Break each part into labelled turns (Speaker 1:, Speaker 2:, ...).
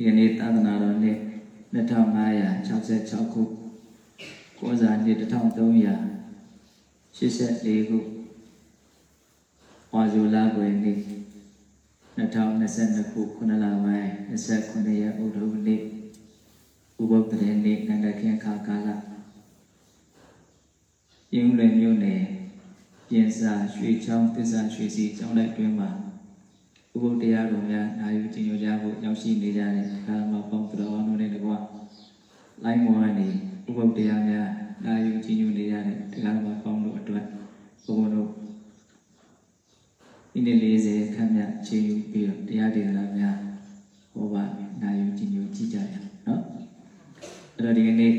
Speaker 1: ဒီကနေ့သာသနာတော်နှစ်2566ခုကောဇာနှစ်1384ခုဝါဇူလာကွယ်နေ့2022ခုခုနလပိုင်း29ရက်ဥဒ္ဓဝနေ့ဥပုသ္တရနေ့နန္ဒခင်ခါကာလရင်းလွယ်မြို့နယ်ပြင်စာရွှေချောင်းသစ္စာရွှေစီကျောင်းလိုက်တွင်မှာ ဥပုသ္တရားတော်များနာယူကြည်ညိုကြဖို့ရောက်ရှိနေကြတဲ့ကာလမှာပေါင်းတော်အောင်တို့နဲ့တကွလိုင်းမော်ကနေဥပုသ္တရားများနာယူကြည်ညိုနေကြတဲ့ကာလမှာပေါင်းတို့အတွက်ဘုန်းတော်ဒီနေ့40ခန့်မြတ်ချိန်ယူပြီးတော့တရားဒေသနာများဟောပါနာယူကြည်ညိုကြည့်ကြရအောင်နော်အဲ့တော့ဒီကနေ့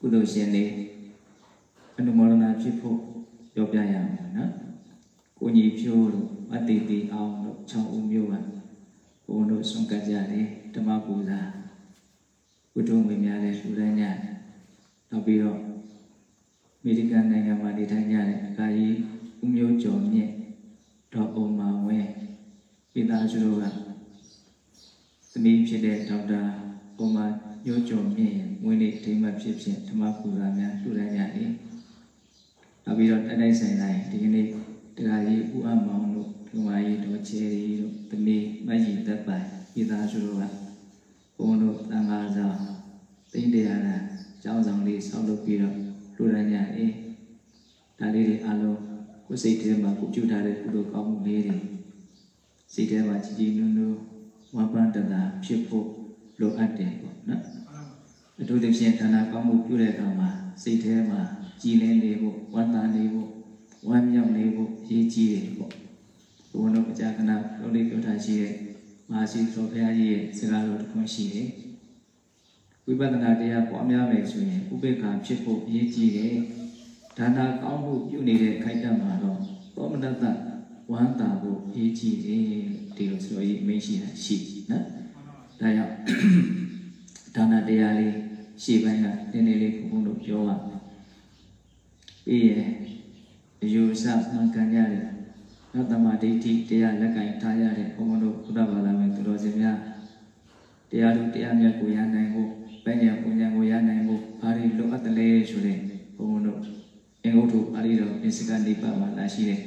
Speaker 1: ကုသိုလ်ရှင်လေးအနုမောဒနာဖြစ်ဖို့ပြောပြရအောင်နော်ကိုညီဖြိုးတို့ အတိတိအောင်တို့6ဦးမျိုးကဘုန်းတို့ဆုံးကကြတယ်ဓမ္မပူဇာဝတ္ထုငွေများတဲ့လူတိုင်းညနောက်ပြီးတော့အမေရိကန်နိုင်ငံမှာနေထိုင်ကြတဲ့အခါကြီးဦးမျိုးကျော်မြင့်ဒေါ်အုံမာဝဲပြည်သားစုတို့ကသမီးဖြစ်တဲ့ဒေါက်တာပုံမှန်ညိုးကျော်မြင့်ဝင်းနေဒိမတ်ဖြစ်ဖြစ်ဓမ္မပူဇာများလူတိုင်းညတယ်နောက်ပြီးတော့တိုက်တိုက်ဆိုင်ဆိုင်ဒီကနေ့တရားကြီးဦးအမောင် တို့လူမကြီးတော်ချေရီတို့သမီးမကြီးသက်ပိုင်ပြည်သားစုတို့ကဘုန်းတို့တန်ခါဆောင်တိမ့်တရားနဲ့ကျောင်းဆောင်လေးဆောက်လုပ်ပြီးတော့လူတိုင်းညတယ်ဒါလေးတွေအလုံးကိုယ်စိတ်ထဲမှာကိုပြုထားတဲ့ကုသိုလ်ကောင်းမှုလေးတွေစိတ်ထဲမှာကြည်ကြည်နူးနူးဝမ်းပန်းတသာဖြစ်ဖို့လိုအပ်တယ်ပေါ့နော်အထူးသဖြင့်ဌာနကောင်းမှုပြုတဲ့အခါမှာစိတ်ထဲမှာကြည်လင်းနေဖို့ဝမ်းသာနေဖို့ဝမ်းမြောက်နေဖို့အရေးကြီးတယ်ပေါ့ ဘုန်းတော်အကြကနာပြောလေးပြောထားရှိတဲ့မဟာရှိသောဘုရားကြီးရဲ့စကားတော်တစ်ခုရှိတယ်ဝိပဿနာတရားပွားများမယ်ဆိုရင်ဥပေက္ခဖြစ်ဖို့အရေးကြီးတယ်ဒါနာကောင်းမှုပြုနေတဲ့ခိုက်တတ်မှာတော့သောမနတဝမ်းသာဖို့အရေးကြီးတယ်ဒီလိုဆိုရင်အမင်းရှိတာရှိနော်ဒါကြောင့်ဒါနာတရားလေးရှေ့ပိုင်းကနည်းနည်းလေးဘုန်းတော်ပြောပါပြီးရင်အယူဆမှန်ကန်ကြတယ် နောက်တမဒိဋ္ဌိတရားလက်ကင်ထားရတဲ့ဘုန်းတော်ဘုရားဘာသာဝင်သူတော်စင်များတရားတို့တရားမြတ်ကိုရနိုင်ဖို့ပညာပညာကိုရနိုင်ဖို့ဘာတွေလိုအပ်တယ်လဲဆိုတဲ့ဘုန်းတော်အင်္ဂုတ္တပါဠိတော်ပစ္စကနေပါမှာလာရှိတဲ့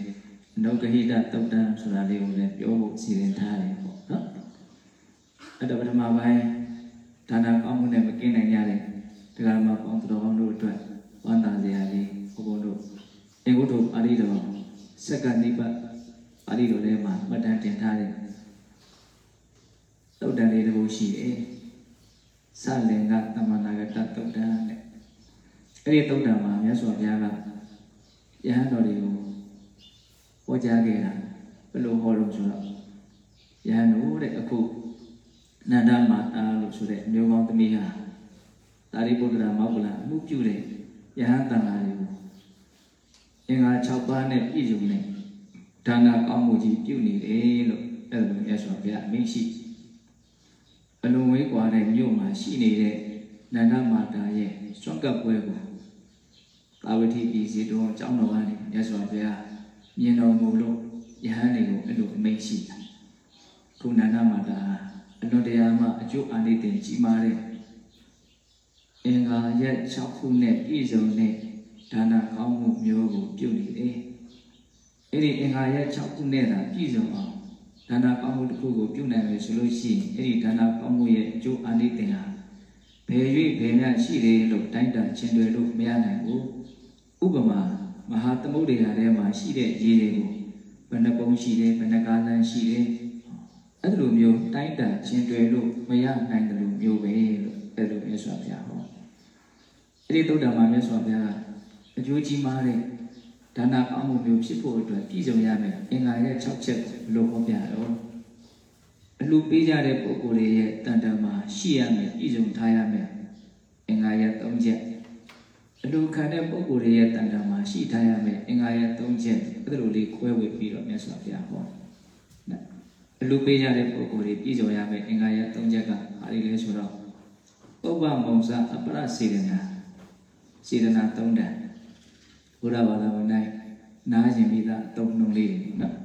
Speaker 1: နောဂဟိတတုတ်တံဆိုတာလေးကိုလည်းပြောဖို့စီစဉ်ထားတယ်ပေါ့နော်အဲ့တော့ပထမပိုင်းဒါနာကောင်းမှုနဲ့မကင်းနိုင်ကြတဲ့တရားမှာပေါင်းတော်ကောင်းတို့အတွက်ဝမ်းသာစရာလေးဘုန်းတော်အင်္ဂုတ္တပါဠိတော်စက္ကနေပါ ပါဠိတော်ထဲမှာမှတ်တမ်းတင်ထားတဲ့တုတ်တန်လေးတစ်ခုရှိတယ်စလင်္ကသမဏဂတတုတ်တန်တဲ့အဲ့ဒီတုတ်တန်မှာမြတ်စွာဘုရားကယဟန်တော်တွေကိုဟောကြားခဲ့တာဘယ်လိုဟောလို့ဆိုတော့ယဟန်တို့တဲ့အခုနန္ဒမာတာလို့ဆိုတဲ့မျိုးကောင်းသမီးဟာသာရိပုတ္တရာမောက္ကလအမှုပြုတဲ့ယဟန်တန်ဃာတွေကိုအင်္ဂါ6ပါးနဲ့ပြည့်စုံတဲ့ ဒါနာကောင်းမှုကြီးပြုနေတယ်လို့အဲ့လိုမြတ်စွာဘုရားမိန့်ရှိအလုံးဝေးကွာတဲ့မြို့မှာရှိနေတဲ့နန္ဒမာတာရဲ့စွန့်ကပ်ပွဲကိုသာဝတိပြည်စီတော်ကျောင်းတော်ကနေမြတ်စွာဘုရားမြင်တော်မူလို့ယဟန်တွေကိုအဲ့လိုအမိန့်ရှိတာခုနန္ဒမာတာအလွန်တရာမှအကျိုးအာနိသင်ကြီးမားတဲ့အင်္ဂါရက်6ခုနဲ့ပြည့်စုံတဲ့ဒါနာကောင်းမှုမျိုးကိုပြုနေတယ် အဲ့ဒီအင်္ဂါရက်6ခုနဲ့သာပြည့်စုံအောင်ဒါနကောင်းမှုတစ်ခုကိုပြုနိုင်မယ်ဆိုလို့ရှိရင်အဲ့ဒီဒါနကောင်းမှုရဲ့အကျိုးအာနိသင်ဟာဘယ်၍ဘယ်များရှိတယ်လို့တိုင်းတန်ချင်းတွေလို့မရနိုင်ဘူး။ဥပမာမဟာသမုဒ္ဒရာထဲမှာရှိတဲ့ရေတွေကိုဘယ်နှပုံရှိတယ်ဘယ်နှကားလမ်းရှိတယ်အဲ့လိုမျိုးတိုင်းတန်ချင်းတွေလို့မရနိုင်တယ်လို့မျိုးပဲလို့အဲ့လိုမြတ်စွာဘုရားဟောအဲ့ဒီသုဒ္ဓမှာမြတ်စွာဘုရားကအကျိုးကြီးမားတဲ့ ဒါနကောင်းမှုမျိုးဖြစ်ဖို့အတွက်ပြည့်စုံရမယ်အင်္ဂါရဲ့6ချက်လို့ဟောပြတော့အလှပေးကြတဲ့ပုဂ္ဂိုလ်တွေရဲ့တန်တမှာရှိရမယ်ပြည့်စုံထားရမယ်အင်္ဂါရဲ့3ချက်အလှခံတဲ့ပုဂ္ဂိုလ်တွေရဲ့တန်တမှာရှိထားရမယ်အင်္ဂါရဲ့3ချက်အဲ့လိုလေးခွဲဝေပြီးတော့မြတ်စွာဘုရားဟောနော်အလှပေးကြတဲ့ပုဂ္ဂိုလ်တွေပြည့်စုံရမယ်အင်္ဂါရဲ့3ချက်ကဘာတွေလဲဆိုတော့ပုပ္ပမုံစအပရစေတနာစေတနာ3တန်ဘု ရားဘာသာဝင်တိုင်းနားရင်ပြီးသားအသုံးနှုန်းလေးတွေနော်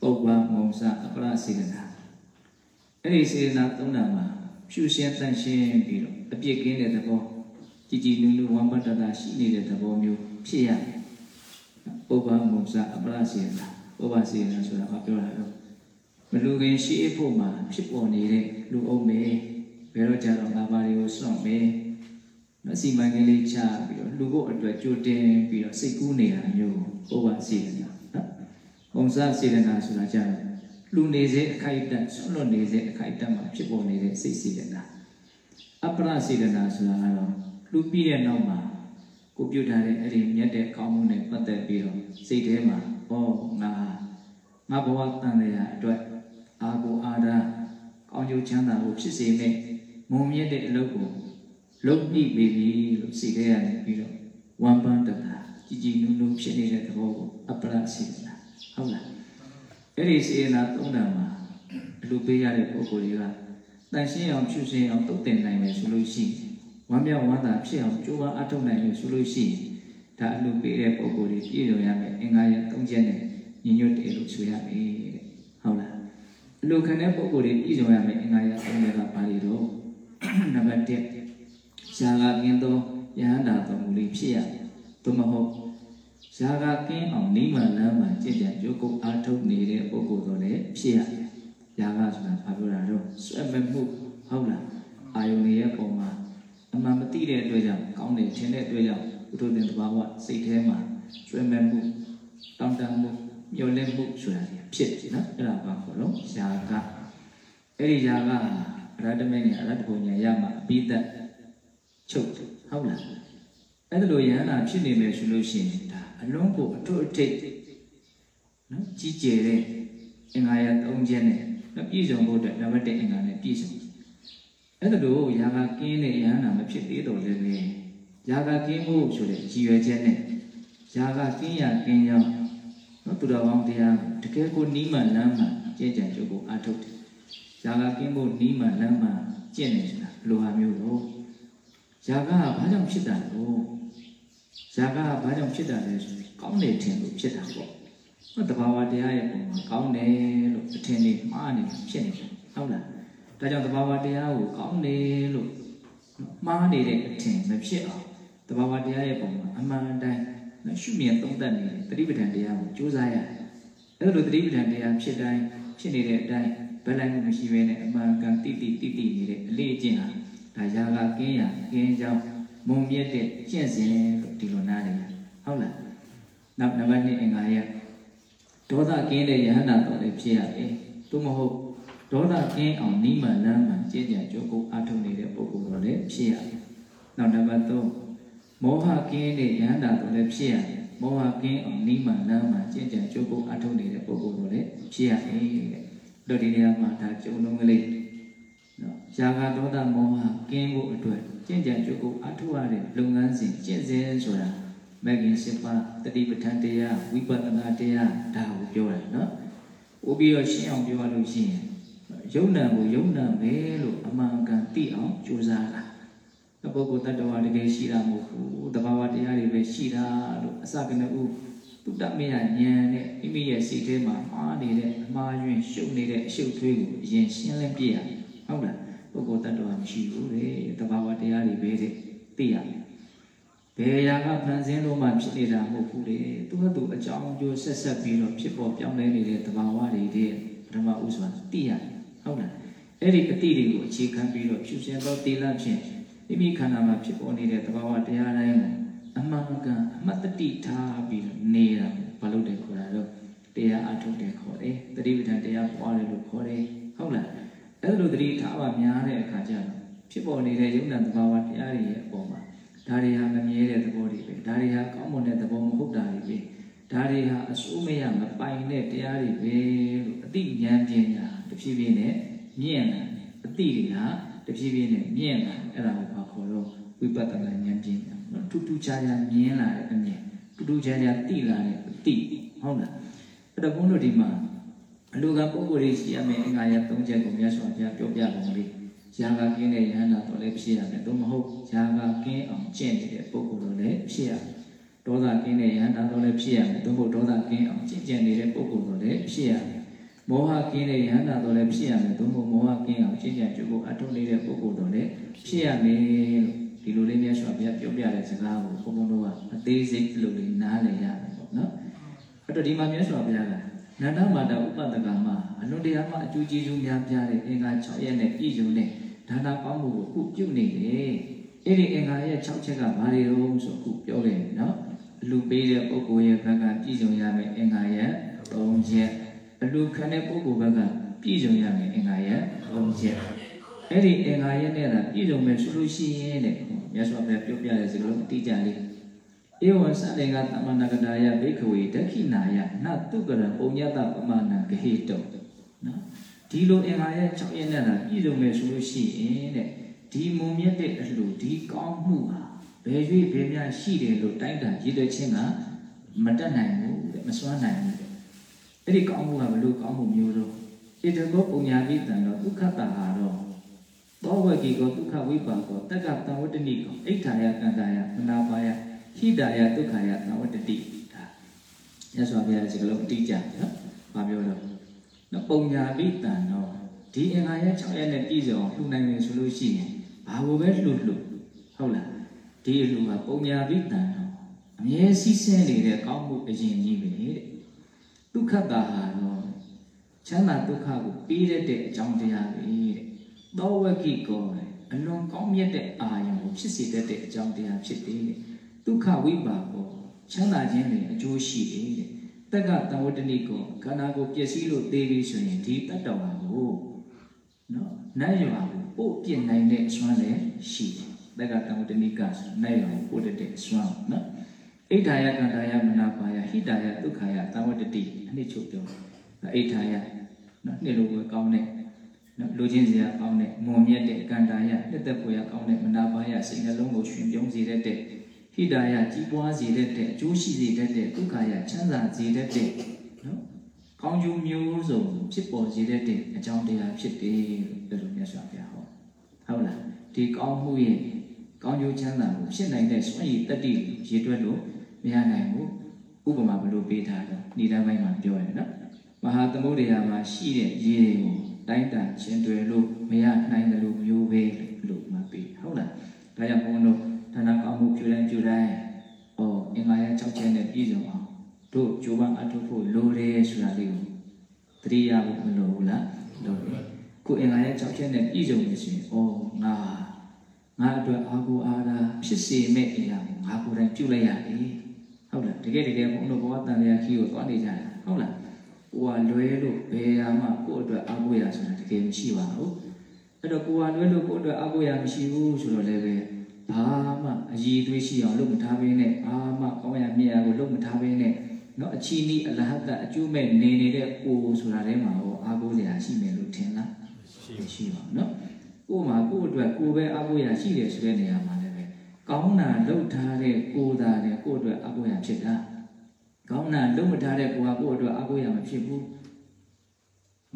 Speaker 1: ပုပ္ပမုံစအပရစေတနာအဲ့ဒီစေနာသုံးတာမှာဖြူရှင်းတန့်ရှင်းပြီးတော့အပြစ်ကင်းတဲ့သဘောကြည်ကြည်နူးနူးဝမ်းပတ္တတာရှိနေတဲ့သဘောမျိုးဖြစ်ရတယ်ပုဗ္ဗမုဇအပရစေနာပုဗ္ဗစေနာဆိုတာဘာပြောတာလဲမလူခင်ရှိအဖို့မှာဖြစ်ပေါ်နေတဲ့လူအုပ်မေဘယ်တော့ကြတော့ငါးပါးတွေကိုစွန့်မေ မစီမံကိန်းလေးချပြီးတော့လူဖို့အတွက်ကြိုတင်ပြီးတော့စိတ်ကူးနေတာမျိုးပုဗ္ဗစေနာနော်ပုံစံစေနာဆိုတာကြတော့လူနေစေအခိုက်အတန့်ဆွန့်လွတ်နေစေအခိုက်အတန့်မှာဖြစ်ပေါ်နေတဲ့စိတ်စေနာအပရစေနာဆိုတာကတော့လူပြီးတဲ့နောက်မှာကိုပြုတ်ထားတဲ့အဲ့ဒီမြတ်တဲ့ကောင်းမှုနဲ့ပတ်သက်ပြီးတော့စိတ်ထဲမှာဩငါငါဘဝတန်တရားအတွက်အာကိုအာဒါကောင်းကျိုးချမ်းသာကိုဖြစ်စေမယ့်မုံမြတ်တဲ့အလုပ်ကို လုပ်ပြီးပြီလို့စိတ်ထဲကနေပြီးတော့ဝမ်းပန်းတတာကြည်ကြည်နူးနူးဖြစ်နေတဲ့သဘောကိုအပရစေနာဟုတ်လားအဲ့ဒီစေနာသုံးတန်မှာအလူပေးရတဲ့ပုဂ္ဂိုလ်တွေကတန်ရှင်းအောင်ဖြူစင်အောင်တုတ်တင်နိုင်မယ်ဆိုလို့ရှိရင်ဝမ်းမြောက်ဝမ်းသာဖြစ်အောင်ကြိုးပမ်းအထောက်နိုင်လို့ဆိုလို့ရှိရင်ဒါအလူပေးတဲ့ပုဂ္ဂိုလ်တွေပြည့်စုံရမယ်အင်္ဂါရသုံးချက်နဲ့ညီညွတ်တယ်လို့ဆိုရမယ်တဲ့ဟုတ်လားအလူခံတဲ့ပုဂ္ဂိုလ်တွေပြည့်စုံရမယ်အင်္ဂါရသုံးချက်ကဘာတွေတော့နံပါတ်1 ရှားကကင်းသောယဟန္တာတော်မူလေးဖြစ်ရတယ်သို့မဟုတ်ရှားကကင်းအောင်နိမလမ်းမှာကြည်ကြံကြိုးကုပ်အားထုတ်နေတဲ့ပုဂ္ဂိုလ်တော်လည်းဖြစ်ရတယ်။ယာကဆိုတာဘာပြောတာတော့ဆွဲမဲ့မှုဟုတ်လားအာယုန်ရဲ့ပုံမှာအမှန်မသိတဲ့အတွက်ကြောင့်ကောင်းတယ်ခြင်းတဲ့အတွက်ကြောင့်ဘုဒ္ဓတင်တဘာဝစိတ်ထဲမှာဆွဲမဲ့မှုတောင်းတမှုမျောလင့်မှုဆိုတာဖြစ်တယ်နော်အဲ့ဒါဘာခေါ်လို့ယာကအဲ့ဒီယာကအရဟတမေနဲ့အရဟတဘုံညာရမှာအပိသက် ချုပ်ဟုတ်လားအဲ့ဒါလိုယဟနာဖြစ်နေမယ်ဆိုလို့ရှိရင်ဒါအလုံးကိုအထွတ်အထိပ်နော်ကြီးကျယ်တဲ့အင်္ဂါရ၃ချက်နဲ့ပြည့်စုံဖို့အတွက်နံပါတ်1အင်္ဂါနဲ့ပြည့်စုံအဲ့ဒါလိုယာကကင်းတဲ့ယဟနာမဖြစ်သေးတော့လည်းပဲယာကကင်းဖို့ဆိုတဲ့ရည်ရွယ်ချက်နဲ့ယာကကင်းရကင်းရောနော်သူတော်ကောင်းတရားတကယ်ကိုနီးမှန်လမ်းမှကြင်ကြံကြုပ်ကိုအားထုတ်တယ်ယာကကင်းဖို့နီးမှန်လမ်းမှကျင့်နေဆိုတာလိုဟာမျိုးတော့ ယာကဘာကြောင့်ဖြစ်တာလို့ယာကဘာကြောင့်ဖြစ်တာလဲဆိုကောင်းတယ်ထင်လို့ဖြစ်တာပေါ့ဟောတဘာဝတရားရဲ့ပုံမှာကောင်းတယ်လို့အထင်လေးမှားနေဖြစ်နေတယ်ဟုတ်လားဒါကြောင့်တဘာဝတရားကိုကောင်းတယ်လို့မှားနေတဲ့အထင်မဖြစ်အောင်တဘာဝတရားရဲ့ပုံမှာအမှန်တိုင်းရှုမြင်သုံးသပ်နေတဲ့တတိပဋ္ဌာန်တရားကိုကြိုးစားရတယ်အဲ့လိုတတိပဋ္ဌာန်တရားဖြစ်တိုင်းဖြစ်နေတဲ့အတိုင်းဘယ်လိုက်မှမရှိဘဲနဲ့အမှန်ကန်တိတိတိတိနေတဲ့အလေးအကျင့်ဟာ ဒါယာကကင်းရကင်းကြောင်းမုံမြတ်တဲ့ကျင့်စဉ်လို့ဒီလိုနားလည်ရဟုတ်လားနောက်နံပါတ်2အင်္ဂါရဒေါသကင်းတဲ့ယဟန္တာတော်လည်းဖြစ်ရတယ်သို့မဟုတ်ဒေါသကင်းအောင်နိမန်လမ်းမှာကျင့်ကြံကြိုးကိုအားထုတ်နေတဲ့ပုဂ္ဂိုလ်တော်လည်းဖြစ်ရတယ်နောက်နံပါတ်3မောဟကင်းတဲ့ယဟန္တာတော်လည်းဖြစ်ရတယ်မောဟကင်းအောင်နိမန်လမ်းမှာကျင့်ကြံကြိုးကိုအားထုတ်နေတဲ့ပုဂ္ဂိုလ်တော်လည်းဖြစ်ရတယ်တဲ့တို့ဒီနေရာမှာဒါကြုံ လုံးကလေးနော်ယာဂဒေါသမောဟကင်းဖို့အတွက်ကျင့်ကြံကြိုးကိုအားထုတ်ရတဲ့လုပ်ငန်းစဉ်ကျင့်စဉ်ဆိုတာမဂ္ဂင်၈ပါးတတိပဋ္ဌာန်တရားဝိပဿနာတရားဒါကိုပြောတယ်နော်။ဥပြီးတော့ရှင်းအောင်ပြောရလို့ရှိရင်ယုံနာကိုယုံနာမယ်လို့အမှန်ကန်သိအောင်ကြိုးစားတာ။ပုဂ္ဂိုလ်တ attva တကယ်ရှိတာမဟုတ်ဘူး။တဘာဝတရားတွေပဲရှိတာလို့အစကနဥတုတ္တမေယဉာဏ်နဲ့မိမိရဲ့စိတ်ထဲမှာမှားနေတဲ့အမှားယွင်းရှုပ်နေတဲ့အရှုပ်သွေးကိုအရင်ရှင်းလင်းပြရမယ်။ဟုတ်လား။ ပုဂ္ဂိုလ်တ attva မရှိဘူးလေ။တဘာဝတရားတွေပဲတဲ့သိရမယ်။ဘယ်ရာကဖန်ဆင်းလို့မှဖြစ်နေတာမဟုတ်ဘူးလေသူကသူအကြောင်းအကျိုးဆက်ဆက်ပြီးတော့ဖြစ်ပေါ်ပြောင်းလဲနေတဲ့သဘာဝတွေတည်းပထမဥစွာသိရတယ်ဟုတ်လားအဲ့ဒီအတိတွေကိုအခြေခံပြီးတော့ဖြူစင်သောတိလဖြင့်မိမိခန္ဓာမှာဖြစ်ပေါ်နေတဲ့သဘာဝတရားတိုင်းကိုအမှန်ကန်အမှတ်တတိထားပြီးတော့နေတာဘာလို့လဲခေါ်တာတော့တရားအထုတ်တယ်ခေါ်တယ်တတိပဋ္ဌာန်တရားပွားတယ်လို့ခေါ်တယ်ဟုတ်လား အဲ့လိုတတိထားပါများတဲ့အခါကျတော့ဖြစ်ပေါ်နေတဲ့ယုံနာသဘာဝတရားတွေရဲ့အပေါ်မှာဒါတွေဟာမမြဲတဲ့သဘောတွေပဲဒါတွေဟာကောင်းမွန်တဲ့သဘောမဟုတ်တာတွေပဲဒါတွေဟာအစိုးမရမပိုင်တဲ့တရားတွေပဲလို့အတိဉာဏ်ပညာတဖြည်းဖြည်းနဲ့မြင့်လာတယ်အတိတွေကတဖြည်းဖြည်းနဲ့မြင့်လာတယ်အဲ့ဒါကိုဘာခေါ်တော့ဝိပဿနာဉာဏ်ပညာနော်ထူးထူးခြားခြားမြင်လာတဲ့အမြင်ထူးထူးခြားခြားသိလာတဲ့အတိဟုတ်လားအဲ့တော့ဘုန်းတို့ဒီမှာ အလူကပုဂ္ဂိုလ်တွေရှိရမယ်အင်္ဂါရ၃ချက်ကိုမြတ်စွာဘုရားပြောပြပုံလေးယာကကင်းတဲ့ယဟန္တာတော်လည်းဖြစ်ရမယ်။သို့မဟုတ်ယာကကင်းအောင်ကျင့်နေတဲ့ပုဂ္ဂိုလ်တော်လည်းဖြစ်ရမယ်။ဒေါသကင်းတဲ့ယဟန္တာတော်လည်းဖြစ်ရမယ်။သို့မဟုတ်ဒေါသကင်းအောင်ကျင့်ကြံနေတဲ့ပုဂ္ဂိုလ်တော်လည်းဖြစ်ရမယ်။မောဟကင်းတဲ့ယဟန္တာတော်လည်းဖြစ်ရမယ်သို့မဟုတ်မောဟကင်းအောင်ရှင်းပြကြဖို့အထုတ်နေတဲ့ပုဂ္ဂိုလ်တော်လည်းဖြစ်ရမယ်လို့ဒီလိုလေးမြတ်စွာဘုရားပြောပြတဲ့စကားကိုဘုန်းဘုန်းတို့ကအသေးစိတ်လို့လေးနားလည်ရတယ်ပေါ့နော်အဲ့တော့ဒီမှာမြတ်စွာဘုရားက နန္ဒမာတာဥပဒကမှာအလွန်တရာမှအကျိုးကျေးဇူးများပြတဲ့အင်္ဂါ6ရက်နဲ့ပြည့်စုံတဲ့ဒါနာကောင်းမှုကိုခုပြုနေတယ်အဲ့ဒီအင်္ဂါရဲ့6ချက်ကဘာတွေတုံးဆိုခုပြောခဲ့တယ်နော်အလူပေးတဲ့ပုဂ္ဂိုလ်ရဲ့ဘက်ကပြည့်စုံရမယ်အင်္ဂါရဲ့3ချက်အလူခံတဲ့ပုဂ္ဂိုလ်ဘက်ကပြည့်စုံရမယ်အင်္ဂါရဲ့3ချက်အဲ့ဒီအင်္ဂါရဲ့နဲ့ကပြည့်စုံမယ်ဆိုလို့ရှိရင်တဲ့မြတ်စွာဘုရားပြောပြတဲ့စကားလုံးအတိအကျလေး ဧဝံသတေကသမဏဂတာယဘိခဝေဒက္ခိနာယနတုကရံပုံညတပမနံဂဟိတောနော်ဒီလိုအင်္ဂါရဲ့6ရက်နဲ့ကပြည့်စုံမယ်ဆိုလို့ရှိရင်တဲ့ဒီမုံမြတ်တဲ့အလှူဒီကောင်းမှုဟာဘယ်၍ဘယ်များရှိတယ်လို့တိုင်းတန်ရည်တဲ့ချင်းကမတက်နိုင်ဘူးတဲ့မစွမ်းနိုင်ဘူးတဲ့အဲ့ဒီကောင်းမှုကဘယ်လိုကောင်းမှုမျိုးတော့ဣတကောပုံညာပိတံတော့ဒုက္ခတာဟာတော့သောဝကေကောဒုက္ခဝိပါကောတက္ကတံဝတ္တနိကောအိဋ္ဌာယကန္တာယမနာပါယ ဟိတာယဒုက္ခယတံဝတ္တတိဒါရသော်ဘုရားစကလုံးအတိအကျနော်ဘာပြောတော့နော်ပုံညာပိတံတော့ဒီအင်္ဂါရဲ့6ရက်နဲ့ပြည့်စုံအောင်လှူနိုင်မယ်ဆိုလို့ရှိရင်ဘာကိုပဲလှူလှူဟုတ်လားဒီအလှူကပုံညာပိတံတော့အမြဲစီးဆင်းနေတဲ့ကောင်းမှုအရင်ကြီးပဲတဲ့ဒုက္ခတာဟာတော့ချမ်းသာဒုက္ခကိုပြီးရတဲ့အကြောင်းတရားပဲတဲ့သောဝကိကောအလွန်ကောင်းမြတ်တဲ့အာယုံကိုဖြစ်စေတတ်တဲ့အကြောင်းတရားဖြစ်တယ်တဲ့ ဒုက္ခဝိပါကောချမ်းသာခြင်းနဲ့အကျိုးရှိတယ်တဲ့တက္ကတဝတ္တနိကောခန္ဓာကိုပျက်စီးလို့သေပြီဆိုရင်ဒီတတ္တဝါကိုနော်နတ်ရွာကိုပို့ပြစ်နိုင်တဲ့အစွမ်းလည်းရှိတယ်တက္ကတဝတ္တနိကဆိုနတ်ရွာကိုပို့တတ်တဲ့အစွမ်းနော်အိဋ္ဌာယကန္တာယမနာပါယဟိတာယဒုက္ခယတဝတ္တတိအနှစ်ချုပ်ပြောအိဋ္ဌာယနော်နှစ်လိုပဲကောင်းတဲ့နော်လူချင်းစရာကောင်းတဲ့မွန်မြတ်တဲ့ကန္တာယလက်သက်ပွေရကောင်းတဲ့မနာပါယစိတ်နှလုံးကိုရှင်ပြုံးစေတတ်တဲ့ ဟိတာယကြီးပွားစေတတ်တဲ့အကျိုးရှိစေတတ်တဲ့ဒုက္ခယချမ်းသာစေတတ်တဲ့နော်ကောင်းကျိုးမျိုးစုံဖြစ်ပေါ်စေတတ်တဲ့အကြောင်းတရားဖြစ်တယ်လို့လို့မြတ်စွာဘုရားဟောဟုတ်လားဒီကောင်းမှုရဲ့ကောင်းကျိုးချမ်းသာကိုဖြစ်နိုင်တဲ့စွန့်ရည်တတ္တိရေတွက်လို့မရနိုင်ဘူးဥပမာဘယ်လိုပေးထားတော့ဏိဒာပိုင်းမှာပြောရနော်မဟာသမုဒ္ဒရာမှာရှိတဲ့ရေတွေကိုတိုင်းတန်ချင်းတွယ်လို့မရနိုင်တယ်လို့မျိုးပဲလို့မှပေးဟုတ်လားဒါကြောင့်ဘုန်းတော် ဌာနကောင်းမှုပြုတိုင်းပြုတိုင်းဩအင်္ဂါရ6ချက်နဲ့ပြည့်စုံအောင်တို့ကြိုးပမ်းအထောက်ဖို့လိုတယ်ဆိုတာလေးကိုသတိရဖို့မလိုဘူးလားလိုတယ်ခုအင်္ဂါရ6ချက်နဲ့ပြည့်စုံနေဆိုရင်ဩငါငါအတွက်အာဟုအာရာဖြစ်စေမဲ့အရာကိုငါကိုယ်တိုင်ပြုလိုက်ရတယ်ဟုတ်လားတကယ်တကယ်ဘုန်းတော်ဘောတန်လျာခီးကိုသွားနေကြတာဟုတ်လားကိုယ်ကလွဲလို့ဘယ်ဟာမှကိုယ့်အတွက်အာဟုရာဆိုတာတကယ်မရှိပါဘူးအဲ့တော့ကိုယ်ကလွဲလို့ကိုယ့်အတွက်အာဟုရာမရှိဘူးဆိုတော့လည်းပဲ ဘာမှအည်သွေးရှိအောင်လုပ်မထားဘဲနဲ့ဘာမှကောင်းရမြတ်ရကိုလုပ်မထားဘဲနဲ့เนาะအချီနီအလဟတ်အကျိုးမဲ့နေနေတဲ့ကိုယ်ဆိုတာထဲမှာဟောအာဟုရာရှိမယ်လို့ထင်လားရှိပါဘူးเนาะကိုယ်မှာကိုယ့်အတွက်ကိုယ်ပဲအာဟုရာရှိတယ်ဆိုတဲ့နေရာမှာလည်းပဲကောင်းတာလုပ်ထားတဲ့ကိုယ်သာလည်းကိုယ့်အတွက်အာဟုရာဖြစ်တာကောင်းတာလုပ်မထားတဲ့ကိုယ်ကကိုယ့်အတွက်အာဟုရာမဖြစ်ဘူး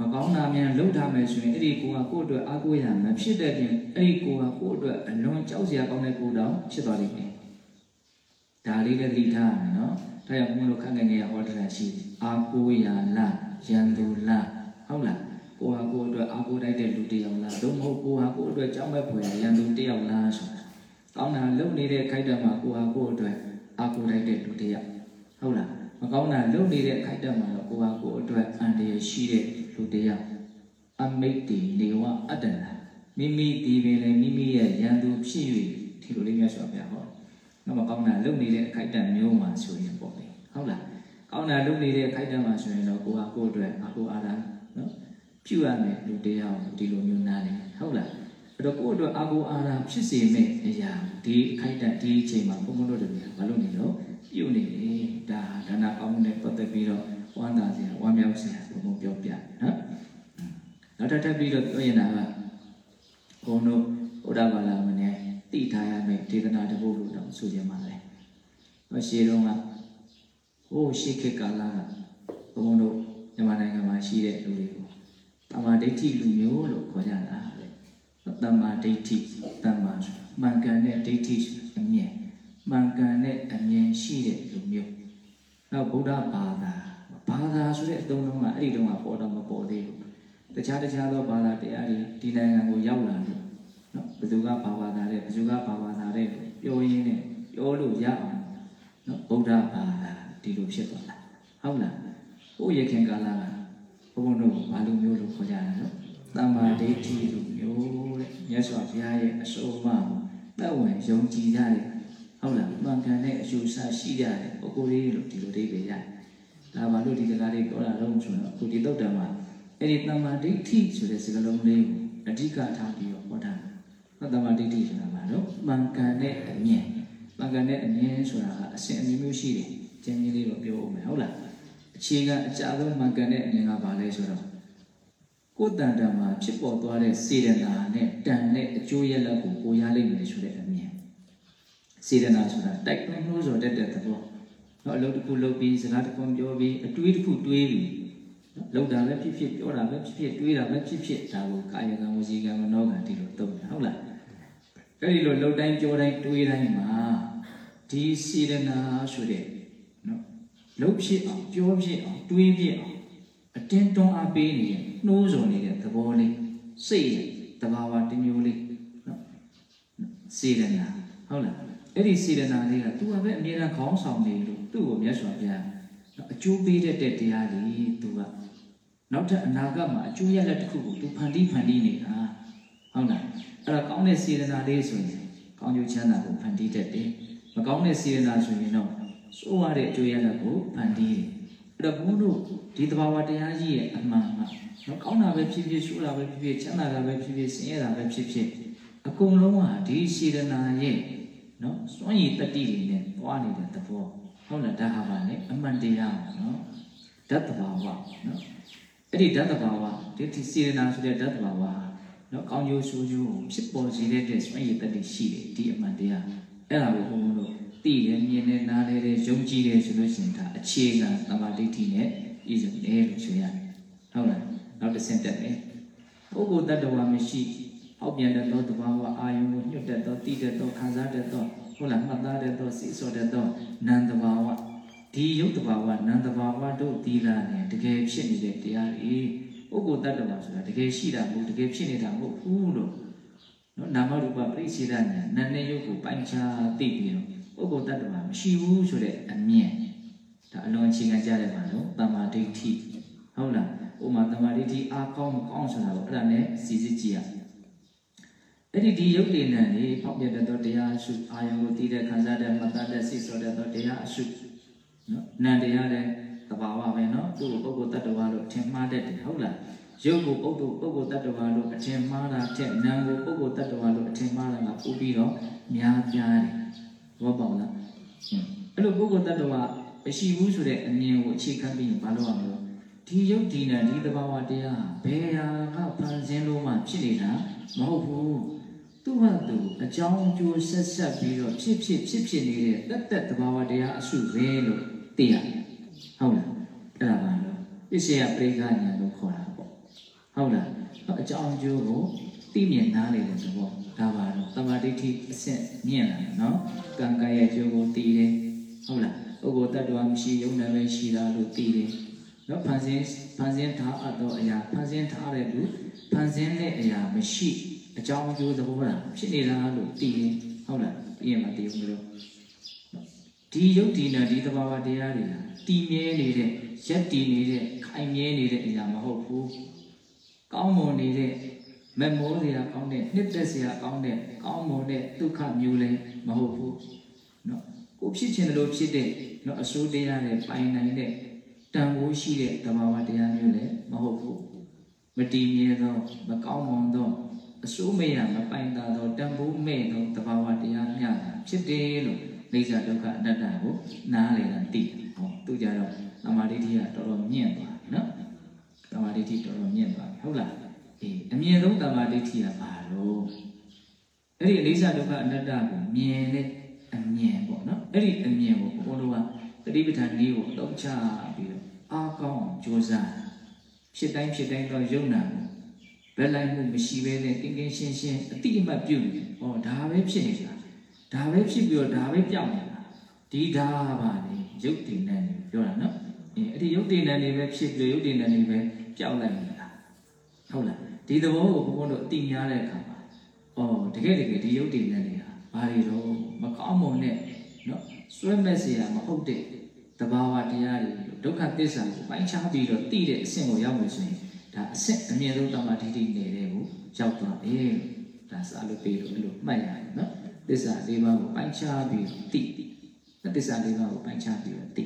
Speaker 1: မကောင်းတာများလုပ်ထားမယ်ဆိုရင်အဲ့ဒီကိုယ်ကကိုယ့်အတွက်အားကိုးရမဖြစ်တဲ့ပြင်အဲ့ဒီကိုယ်ကကိုယ့်အတွက်အလွန်ကြောက်စရာကောင်းတဲ့ကိုယ်တော်ဖြစ်သွားလိမ့်မယ်။ဒါလေးလည်းသိထားရမယ်နော်။ဒါကြောင့်ဘုန်းတော်ခန့်ငယ်ငယ်ဟောတာရှိတယ်။အားကိုးရလားရန်သူလားဟုတ်လား။ကိုယ်ဟာကိုယ်အတွက်အားကိုးတိုက်တဲ့လူတစ်ယောက်လား။သို့မဟုတ်ကိုယ်ဟာကိုယ်အတွက်ကြောက်မဲ့ဖွယ်ရန်သူတစ်ယောက်လားဆိုတာ။ကောင်းတာလုပ်နေတဲ့ခိုက်တံမှာကိုယ်ဟာကိုယ်အတွက်အားကိုးတိုက်တဲ့လူတစ်ယောက်ဟုတ်လား။မကောင်းတာလုပ်နေတဲ့ခိုက်တံမှာတော့ကိုယ်ဟာကိုယ်အတွက်အန္တရာယ်ရှိတဲ့ လူတရားအမိတ်တီနေဝအတ္တနာမိမိဒီပင်လည်းမိမိရဲ့ရန်သူဖြစ်၍ဒီလိုလေးများဆိုပြဟောတော့မကောင်းတာလုပ်နေတဲ့အခိုက်အတန့်မျိုးမှာဆိုရင်ပေါ့လေဟုတ်လားကောင်းတာလုပ်နေတဲ့အခိုက်အတန့်မှာဆိုရင်တော့ကိုဟာကိုအတွက်အကိုအားလားနော်ပြုရမယ်လူတရားကိုဒီလိုမျိုးနားနေဟုတ်လားအဲ့တော့ကိုယ့်အတွက်အကိုအားလားဖြစ်စေမဲ့အရာဒီအခိုက်အတန့်ဒီအချိန်မှာဘုံဘုံတို့တွေဘာလို့နေတော့ပြုနေလေဒါဒါနာကောင်းမှုနဲ့ပတ်သက်ပြီးတော့ ဝမ်းသာစရာဝမ်းမြောက်စရာဘုံဘုံပြောပြနော်နောက်တစ်ထပ်ပြီးတော့ပြောရင်ဒါကဘုံတို့ဘုရားဘာသာမနဲ့တိထားရမယ်ဒေသနာတပုတ်လို့တော့ဆိုကြပါလေ။ဟောရှေးတုန်းကဟိုရှေးခေတ်ကာလကဘုံတို့မြန်မာနိုင်ငံမှာရှိတဲ့လူတွေကိုတမ္မာဒိဋ္ဌိလူမျိုးလို့ခေါ်ကြတာတဲ့။တမ္မာဒိဋ္ဌိတမ္မာမှန်ကန်တဲ့ဒိဋ္ဌိအမြင်မှန်ကန်တဲ့အမြင်ရှိတဲ့လူမျိုး။နောက်ဗုဒ္ဓဘာသာ ဘာသာဆိုတဲ့အသုံးလုံးကအဲ့ဒီတုန်းကပေါ်တော့မပေါ်သေးဘူးတခြားတခြားသောဘာသာတရားတွေဒီနိုင်ငံကိုရောက်လာလို့နော်ဘယ်သူကဘာဘာသာတဲ့ဘယ်သူကဘာဘာသာတဲ့ပြောရင်းနဲ့ပြောလို့ရအောင်နော်ဗုဒ္ဓဘာသာဒီလိုဖြစ်သွားတာဟုတ်လားဟိုရခင်ကာလကဘုန်းဘုန်းတို့ဘာလိုမျိုးလို့ခေါ်ကြတယ်နော်တမ္မာဒိဋ္ဌိလိုမျိုးတဲ့မြတ်စွာဘုရားရဲ့အစိုးအမကိုသက်ဝင်ယုံကြည်ကြတယ်ဟုတ်လားမှန်ကန်တဲ့အယူဆရှိကြတယ်ပုဂ္ဂိုလ်လေးလို့ဒီလိုအိဗယ်ရတယ် ဒါဘာလို့ဒီစကားလေးပြောတာတော့ဆိုတော့အခုဒီတုတ်တံမှာအဲ့ဒီတမ္မာဒိဋ္ဌိဆိုတဲ့စကားလုံးလေးကိုအဓိကထားပြီးတော့ဟောတာဟုတ်တမ္မာဒိဋ္ဌိဆိုတာဘာလို့မှန်ကန်တဲ့အမြင်မှန်ကန်တဲ့အမြင်ဆိုတာကအစဉ်အမျိုးမျိုးရှိတယ်ကျင်းကြီးလေးတော့ပြောဦးမယ်ဟုတ်လားအခြေခံအကြဆုံးမှန်ကန်တဲ့အမြင်ကဘာလဲဆိုတော့ကိုယ်တန်တန်မှာဖြစ်ပေါ်သွားတဲ့စေတနာနဲ့တန်တဲ့အကျိုးရလဒ်ကိုကိုရလိမ့်မယ်ဆိုတဲ့အမြင်စေတနာဆိုတာတိုက်တွန်းလို့ဆိုတဲ့တဲ့သဘော နော်အလုပ်တစ်ခုလုပ်ပြီးစကားတစ်ခုပြောပြီးအတွေးတစ်ခုတွေးပြီးနော်လုပ်တာပဲဖြစ်ဖြစ်ပြောတာပဲဖြစ်ဖြစ်တွေးတာပဲဖြစ်ဖြစ်ဒါကိုကာယကံဝစီကံမနောကံဒီလိုသုံးတယ်ဟုတ်လားအဲ့ဒီလိုလုပ်တိုင်းပြောတိုင်းတွေးတိုင်းမှာဒီစေတနာဆိုတဲ့နော်လုပ်ဖြစ်အောင်ပြောဖြစ်အောင်တွေးဖြစ်အောင်အတင်းတွန်းအားပေးနေတဲ့နှိုးဆော်နေတဲ့သဘောလေးစိတ်ရဲ့တဘာဝတစ်မျိုးလေးနော်စေတနာဟုတ်လားအဲ့ဒီစေတနာလေးကသူကပဲအမြဲတမ်းခေါင်းဆောင်နေလို့ သူ့ကိုမြတ်စွာဘုရားနော်အကျိုးပေးတဲ့တဲ့တရားလေးသူကနောက်ထပ်အနာဂတ်မှာအကျိုးရလဒ်တစ်ခုကိုသူဖန်တီးဖန်တီးနေတာဟုတ်လားအဲ့ဒါကောင်းတဲ့စေတနာလေးဆိုရင်ကောင်းကျိုးချမ်းသာကိုဖန်တီးတတ်တယ်မကောင်းတဲ့စေတနာဆိုရင်တော့စိုးရတဲ့အကျိုးရလဒ်ကိုဖန်တီးတယ်အဲ့တော့ဘုန်းတို့ဒီသဘာဝတရားကြီးရဲ့အမှန်ကနော်ကောင်းတာပဲဖြစ်ဖြစ်ဆိုးတာပဲဖြစ်ဖြစ်ချမ်းသာတာပဲဖြစ်ဖြစ်ဆင်းရဲတာပဲဖြစ်ဖြစ်အကုန်လုံးဟာဒီစေတနာရဲ့နော်စွန့်ရည်တတိတွေနဲ့ပွားနေတဲ့သဘော ဟုတ်လားဒါဟာပါလေအမှန်တရားနော်ဓာတ်တဘာဝနော်အဲ့ဒီဓာတ်တဘာဝဒီဒီစေတနာဆိုတဲ့ဓာတ်တဘာဝနော်ကောင်းကျိုးဆိုးကျိုးကိုဖြစ်ပေါ်စေတဲ့စွန့်ရည်တတိရှိတယ်ဒီအမှန်တရားအဲ့ဒါကိုဘုန်းဘုန်းတို့သိတယ်မြင်တယ်နားလဲတယ်ယုံကြည်တယ်ဆိုလို့ရှိရင်ဒါအခြေခံသမာဓိဋ္ဌိနဲ့ပြည့်စုံတယ်လို့ဆိုရတယ်ဟုတ်လားနောက်တစ်ဆင့်တက်မယ်ပုဂ္ဂိုလ်တ attva မရှိဟောက်ပြန်တဲ့သောတဘာဝအာယုံကိုညှို့တဲ့သောတိတဲ့သောခံစားတဲ့သော ဟုတ်လားမှတ်သားတဲ့သောစိတ်ဆောတဲ့သောနံတဘာဝဒီယုတ်တဘာဝနံတဘာဝတို့ဒီလာနဲ့တကယ်ဖြစ်နေတဲ့တရားတွေပုဂ္ဂိုလ်တ attva ဆိုတာတကယ်ရှိတာမဟုတ်တကယ်ဖြစ်နေတာမဟုတ်ဘူးလို့နော်နာမရူပပရိစ္ဆေဒညာနာနဲ့ယုတ်ကိုပိုင်းခြားသိပြီးတော့ပုဂ္ဂိုလ်တ attva မရှိဘူးဆိုတဲ့အမြင်ဒါအလွန်အခြေခံကြတယ်ပါနော်တမ္မာဒိဋ္ဌိဟုတ်လားဥမာတမ္မာဒိဋ္ဌိအားကောင်းမကောင်းဆိုတာကိုအဲ့ဒါနဲ့စီစစ်ကြည့်ရ အဲ့ဒီဒီယုတ်တိနံနေဖောက်ပြတဲ့တော့တရားအစုအာယုံကိုတည်တဲ့ခံစားတဲ့မတတ်တဲ့စိတ်ဆိုတဲ့တော့တရားအစုနော်နံတရားလည်းတဘာဝပဲနော်သူ့ကိုပုဂ္ဂိုလ်တ attva လို့ထင်မှားတတ်တယ်ဟုတ်လားရုပ်ကိုပုဂ္ဂိုလ်ပုဂ္ဂိုလ်တ attva လို့အထင်မှားတာတဲ့နာမ်ကိုပုဂ္ဂိုလ်တ attva လို့အထင်မှားတာကပို့ပြီးတော့များပြားတယ်ဘောပေါက်လားအဲ့လိုပုဂ္ဂိုလ်တ attva မရှိဘူးဆိုတဲ့အမြင်ကိုအခြေခံပြီးဘာလို့ရမလဲဒီယုတ်ဒီနံဒီတဘာဝတရားဘယ်ဟာကဖန်ဆင်းလို့မှဖြစ်နေတာမဟုတ်ဘူး သူ့ဟာသူအကြောင်းအကျိုးဆက်ဆက်ပြီးတော့ဖြစ်ဖြစ်ဖြစ်ဖြစ်နေတဲ့တက်တက်တဘာဝတရားအစုပဲလို့သိရတယ်ဟုတ်လားအဲ့ဒါပါလို့ပစ္စယပရိက္ခညာလို့ခေါ်တာပေါ့ဟုတ်လားအကြောင်းအကျိုးကိုသိမြင်နားလေတဲ့သဘောဒါပါတော့တမာဒိဋ္ဌိအစစ်မြင်လာတယ်နော်ကံကံရဲ့အကျိုးကိုသိတယ်ဟုတ်လားပုဂ္ဂိုလ်တ attva မရှိယုံနာပဲရှိတာလို့သိတယ်နော်ဖန်ဆင်းဖန်ဆင်းထားအပ်သောအရာဖန်ဆင်းထားတဲ့လူဖန်ဆင်းတဲ့အရာမရှိ အကြောင်းအကျိုးသဘောတာဖြစ်နေတာလို့သိရင်ဟုတ်လားသိရင်မသိဘူးလို့ဒီယုတ်ဒီနာဒီသဘာဝတရားတွေဟာတည်မြဲနေတဲ့ရက်တည်နေတဲ့ခိုင်မြဲနေတဲ့အရာမဟုတ်ဘူးကောင်းမွန်နေတဲ့မမောစရာကောင်းတဲ့နှစ်သက်စရာကောင်းတဲ့ကောင်းမွန်တဲ့ဒုက္ခမျိုးလည်းမဟုတ်ဘူးနော်ကိုဖြစ်ခြင်းလို့ဖြစ်တဲ့နော်အစိုးတရားနဲ့ပိုင်နိုင်တဲ့တန်ဖိုးရှိတဲ့သဘာဝတရားမျိုးလည်းမဟုတ်ဘူးမတည်မြဲသောမကောင်းမွန်သော အစိုးမရမပိုင်တာသောတန်ဖိုးမဲ့သောသဘာဝတရားများဖြစ်တယ်လို့နေစာဒုက္ခအနတ္တကိုနားလည်တာသိတယ်ဟောသူကြတော့သမာဓိဋ္ဌိကတော်တော်မြင့်သွားပြီနော်သမာဓိဋ္ဌိတော်တော်မြင့်သွားပြီဟုတ်လားအေးအမြင့်ဆုံးသမာဓိဋ္ဌိကဘာလို့အဲ့ဒီအိဋ္ဌဒုက္ခအနတ္တကိုမြင်တဲ့အမြင်ပေါ့နော်အဲ့ဒီအမြင်ကိုဘုန်းတော်ကတတိပဋ္ဌာန်လေးကိုအတော့ချပြီးတော့အားကောင်းကြိုးစားဖြစ်တိုင်းဖြစ်တိုင်းတော့ယုံနာကို လက်လိုက်မှုမရှိဘဲနဲ့ကင်းကင်းရှင်းရှင်းအတိအမှတ်ပြုနေ။ဟောဒါပဲဖြစ်နေတာ။ဒါပဲဖြစ်ပြီးတော့ဒါပဲပြောင်းနေတာ။ဒီဒါပါလေရုပ်တည်နံနေပြောတာနော်။အဲအဲ့ဒီရုပ်တည်နံနေပဲဖြစ်ပြီးရုပ်တည်နံနေပဲပြောင်းလိုက်နေတာ။ဟုတ်လား။ဒီသဘောကိုဘုန်းဘုန်းတို့အတိများတဲ့အခါမှာအော်တကယ်တကယ်ဒီရုပ်တည်နံနေဟာဘာတွေတော့မကောင်းမွန်တဲ့နော်ဆွဲမဲ့စရာမဟုတ်တဲ့တဘာဝတရားတွေဒုက္ခသစ္စာကိုပိုင်းခြားပြီးတော့သိတဲ့အဆင့်ကိုရောက်မယ်ဆိုရင် ဒါအဆင့်အမြင့်ဆုံးတမ္မာဒိဋ္ဌိနေတဲ့ကိုရောက်သွားပြီဒါစာလို့ပြီးတော့အဲ့လိုမှတ်ရတယ်နော်သစ္စာလေးပါးကိုပိုင်းခြားပြီးသိသစ္စာလေးပါးကိုပိုင်းခြားပြီးတော့သိ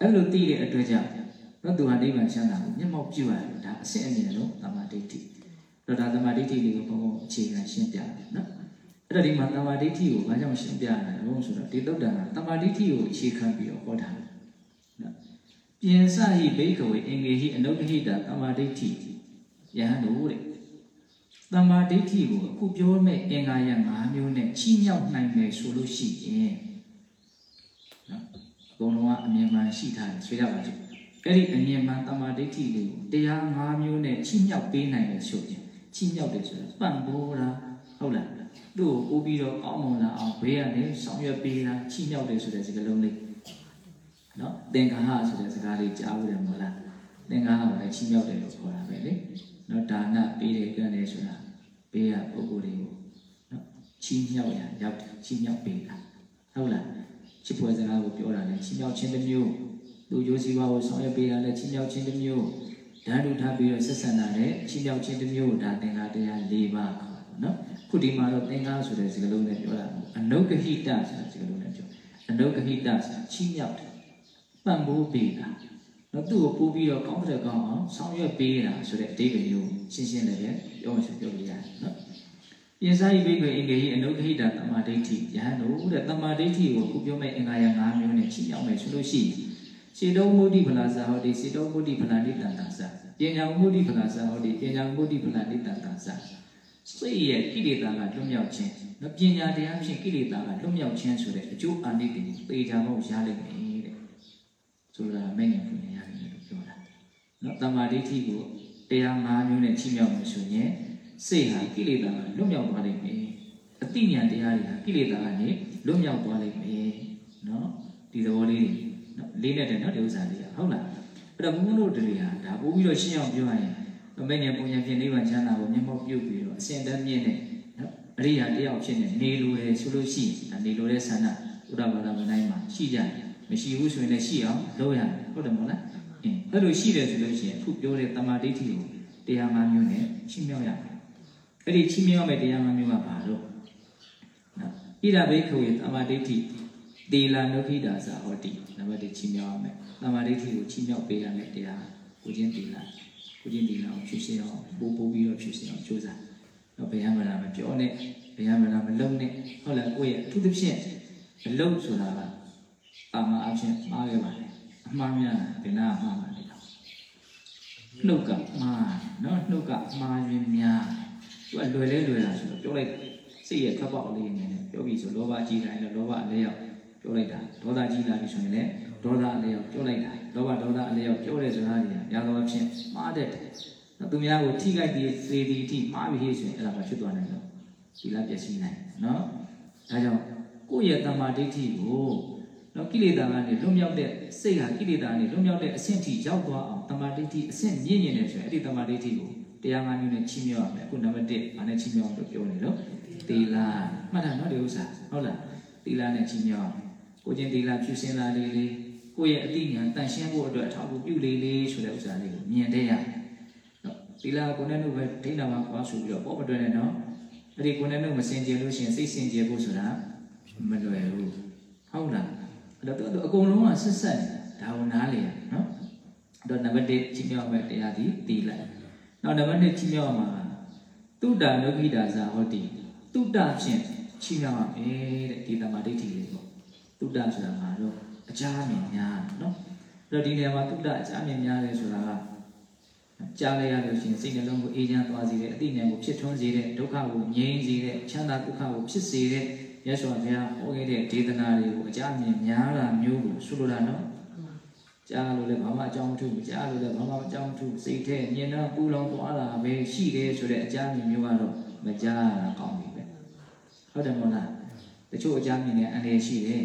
Speaker 1: အဲ့လိုသိတဲ့အတွက်ကြောင့်တော့သူဟာနိဗ္ဗာန်ချမ်းသာကိုမျက်မှောက်ပြုရတယ်ဒါအဆင့်အမြင့်ဆုံးတမ္မာဒိဋ္ဌိတော့ဒါတမ္မာဒိဋ္ဌိတွေကိုဘုံဘုံအခြေခံရှင်းပြတယ်နော်အဲ့တော့ဒီမှာတမ္မာဒိဋ္ဌိကိုဘာကြောင့်ရှင်းပြရလဲလို့ဆိုတော့ဒီတုတ်တန်ကတမ္မာဒိဋ္ဌိကိုအခြေခံပြီးတော့ဟောတာနော် ပြင်စဟိဘိကဝေအင်္ဂေဟိအနုဂဟိတာတမ္မာဒိဋ္ဌိယဟန်တို့တဲ့တမ္မာဒိဋ္ဌိကိုအခုပြောမဲ့အင်္ဂါရ၅မျိုးနဲ့ချီးမြှောက်နိုင်မယ်ဆိုလို့ရှိရင်နော်အကုန်လုံးကအမြင်မှန်ရှိထားတယ်ဆွေးရပါစို့အဲ့ဒီအမြင်မှန်တမ္မာဒိဋ္ဌိလေးကိုတရား၅မျိုးနဲ့ချီးမြှောက်ပေးနိုင်တယ်ဆိုရင်ချီးမြှောက်တယ်ဆိုတာပံ့ပိုးတာဟုတ်လားသူ့ကိုပို့ပြီးတော့ကောင်းမွန်လာအောင်ဘေးကနေဆောင်ရွက်ပေးတာချီးမြှောက်တယ်ဆိုတဲ့စကားလုံးလေး နော်သင်္ကာဟဆိုတဲ့စကားလေးကြားဘူးတယ်မဟုတ်လားသင်္ကာဟကိုလည်းချီးမြှောက်တယ်လို့ခေါ်တာပဲလေနော်ဒါနပေးတယ်ကြတယ်ဆိုတာပေးရပုဂ္ဂိုလ်တွေကိုနော်ချီးမြှောက်ရရောက်တယ်ချီးမြှောက်ပေးတာဟုတ်လားချစ်ဖွယ်စကားကိုပြောတာလည်းချီးမြှောက်ခြင်းတစ်မျိုးသူရိုးစည်းပါကိုဆောင်ရွက်ပေးတာလည်းချီးမြှောက်ခြင်းတစ်မျိုးဓာတ်တူထားပြီးတော့ဆက်ဆံတာလည်းချီးမြှောက်ခြင်းတစ်မျိုးဒါသင်္ကာတရား၄ပါးခေါ်တာနော်ခုဒီမှာတော့သင်္ကာဆိုတဲ့စကားလုံးနဲ့ပြောတာအနုဂဟိတဆိုတဲ့စကားလုံးနဲ့ပြောအနုဂဟိတဆိုတာချီးမြှောက်တယ် ပံ့ပိုးပေးတာနော်သူ့ကိုပို့ပြီးတော့ကောင်းတဲ့ကောင်းအောင်ဆောင်ရွက်ပေးတာဆိုတဲ့အဓိပ္ပာယ်မျိုးရှင်းရှင်းလေးပဲပြောမှပြောလို့ရတယ်နော်ပြင်စာဤဘိက္ခေအင်္ဂေဟိအနုဂဟိတသမ္မာဒိဋ္ဌိယဟန်တို့တဲ့သမ္မာဒိဋ္ဌိကိုခုပြောမဲ့အင်္ဂါရ၅မျိုးနဲ့ချီးမြှောက်မယ်ဆိုလို့ရှိရင်စေတောမုဒိဖလာဇာဟောတိစေတောမုဒိဖလာနိတ္တံသာဇာပညာမုဒိဖလာဇာဟောတိပညာမုဒိဖလာနိတ္တံသာဇာစိတ်ရဲ့ကိလေသာကလွတ်မြောက်ခြင်းနော်ပညာတရားဖြင့်ကိလေသာကလွတ်မြောက်ခြင်းဆိုတဲ့အကျိုးအာနိသင်ကိုပေချာဖို့ရလိမ့်မယ်တဲ့ ဆိုတာမဲ့ဉာဏ်ပညာရတယ်လို့ပြောတာနော်တမ္မာဒိဋ္ဌိကိုတရား၅မျိုးနဲ့ချီးမြှောက်မယ်ဆိုရင်စိတ်ဟာကိလေသာကလွတ်မြောက်သွားလိမ့်မယ်အတိညာတရားတွေဟာကိလေသာကနေလွတ်မြောက်သွားလိမ့်မယ်နော်ဒီသဘောလေးတွေနော်လေးနဲ့တဲ့နော်ဒီဥစ္စာလေးဟုတ်လားအဲ့တော့ဘုန်းဘုန်းတို့တွေဟာဒါပို့ပြီးတော့ရှင်းအောင်ပြောရရင်မဉ္ဇဉ်ပုံညာဖြင့်နိဗ္ဗာန်ချမ်းသာကိုမျက်မှောက်ပြုပြီးတော့အစဉ်တမ်းမြင့်တဲ့နော်အရိယာတယောက်ဖြစ်နေနေလိုတယ်ဆိုလို့ရှိရင်ဒါနေလိုတဲ့ဆန္ဒဥဒ္ဒဘာသာမနိုင်မှာရှိကြတယ် မရှိဘူးဆိုရင်လည်းရှိအောင်လုပ်ရတယ်ဟုတ်တယ်မဟုတ်လားအင်းအဲ့လိုရှိတယ်ဆိုလို့ရှိရင်အခုပြောတဲ့တမာဒိဋ္ဌိကိုတရား၅မျိုးနဲ့ရှင်းမြောက်ရတယ်အဲ့ဒီချင်းမြောက်မဲ့တရား၅မျိုးကဘာလို့နော်ဣဒဘိခဝေတမာဒိဋ္ဌိတေလာနုခိတာသာဟောတိနံပါတ်1ချင်းမြောက်ရမယ်တမာဒိဋ္ဌိကိုချင်းမြောက်ပေးရမယ်တရားကိုချင်းတေလာကိုချင်းတေလာကိုဖြစ်စေအောင်ပို့ပို့ပြီးတော့ဖြစ်စေအောင်ကြိုးစားတော့ဘယ်ဟမလားမပြောနဲ့ဘယ်ဟမလားမလုံနဲ့ဟုတ်လားကိုယ့်ရဲ့အထူးသဖြင့်အလုံဆိုတာက အာမအဖြစ်မှားခဲ့ပါလေအမှားများဘယ်နာမှားပါလဲနှုတ်ကမှားနော်နှုတ်ကမှားရင်များသူကလွယ်လဲလွယ်တာဆိုတော့ပြောလိုက်စိတ်ရဲ့ထွက်ပေါက်လေးနေတယ်ပြောပြီးဆိုလောဘကြီးတိုင်းလောဘအလဲရောက်ပြောလိုက်တာဒေါသကြီးလာပြီဆိုရင်လည်းဒေါသအလဲရောက်ပြောလိုက်တာလောဘဒေါသအလဲရောက်ပြောတဲ့စကားတွေကရာသောအဖြစ်မှားတဲ့နော်သူများကိုထိခိုက်ပြီးသေဒီထိမှားပြီးဆိုရင်အဲ့ဒါမှဖြစ်သွားနိုင်တော့ဒီလားပျက်စီးနိုင်နော်ဒါကြောင့်ကိုယ့်ရဲ့တမာဒိဋ္ဌိကို နော်ကိလေသာကနေလွတ်မြောက်တဲ့စိတ်ဟာကိလေသာကနေလွတ်မြောက်တဲ့အဆင့်ထိရောက်သွားအောင်တမာဒိဋ္ဌိအဆင့်မြင့်မြင့်နေဆိုရင်အဲ့ဒီတမာဒိဋ္ဌိကိုတရားငါးမျိုးနဲ့ချီးမြှောက်ရမယ်အခုနံပါတ်1ဘာနဲ့ချီးမြှောက်လို့ပြောနေလို့သီလမှတ်တာနော်ဒီဥစ္စာဟုတ်လားသီလနဲ့ချီးမြှောက်ကိုချင်းသီလဖြူစင်လာလေးလေးကိုယ့်ရဲ့အတိညာတန်ရှင်းဖို့အတွက်အထောက်အကူပြုလေးလေးဆိုတဲ့ဥစ္စာလေးကိုမြင်တဲ့ရတယ်နော်သီလကိုနဲ့တို့ပဲဒိဋ္ဌာမှာပွားဆိုပြီးတော့ပေါ့မတွဲနဲ့နော်အဲ့ဒီကိုနဲ့တို့မစင်ကြယ်လို့ရှိရင်စိတ်စင်ကြယ်ဖို့ဆိုတာမလွယ်ဘူးဟုတ်လား အဲ့တော့သူအကုန်လုံးကဆက်ဆက်နေတာဒါကိုနားလေရနော်အဲ့တော့နံပါတ်1ချီးမြှောက်မဲ့တရားဒီသီလနောက်နံပါတ်2ချီးမြှောက်မှာတုဒ္ဒနုခိတာဇာဟောတိတုဒ္ဒဖြင့်ချီးမြှောက်ရမယ်တဲ့ဒီတမာဒိဋ္ဌိလေးပေါ့တုဒ္ဒဆိုတာမှာတော့အကြမ်းမြင်များနော်အဲ့တော့ဒီနေရာမှာတုဒ္ဒအကြမ်းမြင်များတယ်ဆိုတာကကြားလိုက်ရလို့ရှိရင်စိတ်နှလုံးကိုအေးချမ်းသွားစေတဲ့အတိဉာဏ်ကိုဖြစ်ထွန်းစေတဲ့ဒုက္ခကိုငြိမ်းစေတဲ့ချမ်းသာဒုက္ခကိုဖြစ်စေတဲ့ ရသော်ဘုရားဟောခဲ့တဲ့ဒေသနာတွေကိုအကြမ်းမြင်များတာမျိုးကိုဆိုလိုတာနော်ကြားလို့လည်းဘာမှအကြောင်းထုကြားလို့လည်းဘာမှအကြောင်းထုစိတ်ထဲမြင်တော့ပူလောင်သွားတာပဲရှိတယ်ဆိုတဲ့အကြမ်းမြင်မျိုးကတော့မကြားရတာကောင်းပြီပဲဟုတ်တယ်မဟုတ်လားတချို့အကြမ်းမြင်တဲ့အန္တရာယ်ရှိတယ်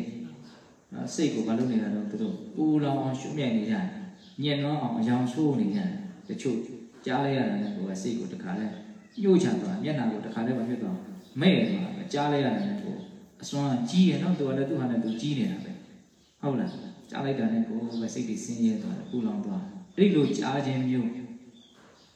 Speaker 1: နနော်စိတ်ကိုဘာလုပ်နေတာတော့သူတို့ပူလောင်အောင်ရှုမြိုင်နေကြတယ်ညင်တော့အောင်အယောင်ဆိုးနေကြတယ်တချို့ကြားလိုက်ရတာလည်းကိုယ်ကစိတ်ကိုတခါလဲညှို့ချသွားမျက်နှာကိုတခါလဲမဖြစ်သွားမဲ့သွားကြားလိုက်ရတယ်လည်းကို အစွမ်းကြီးရနော်သူကလည်းသူ့ဟာနဲ့သူကြီးနေတာပဲဟုတ်လားကြားလိုက်တာနဲ့ကိုယ်ပဲစိတ်တွေဆင်းရဲသွားတယ်ပူလောင်သွားအဲ့ဒီလိုကြားခြင်းမျိုး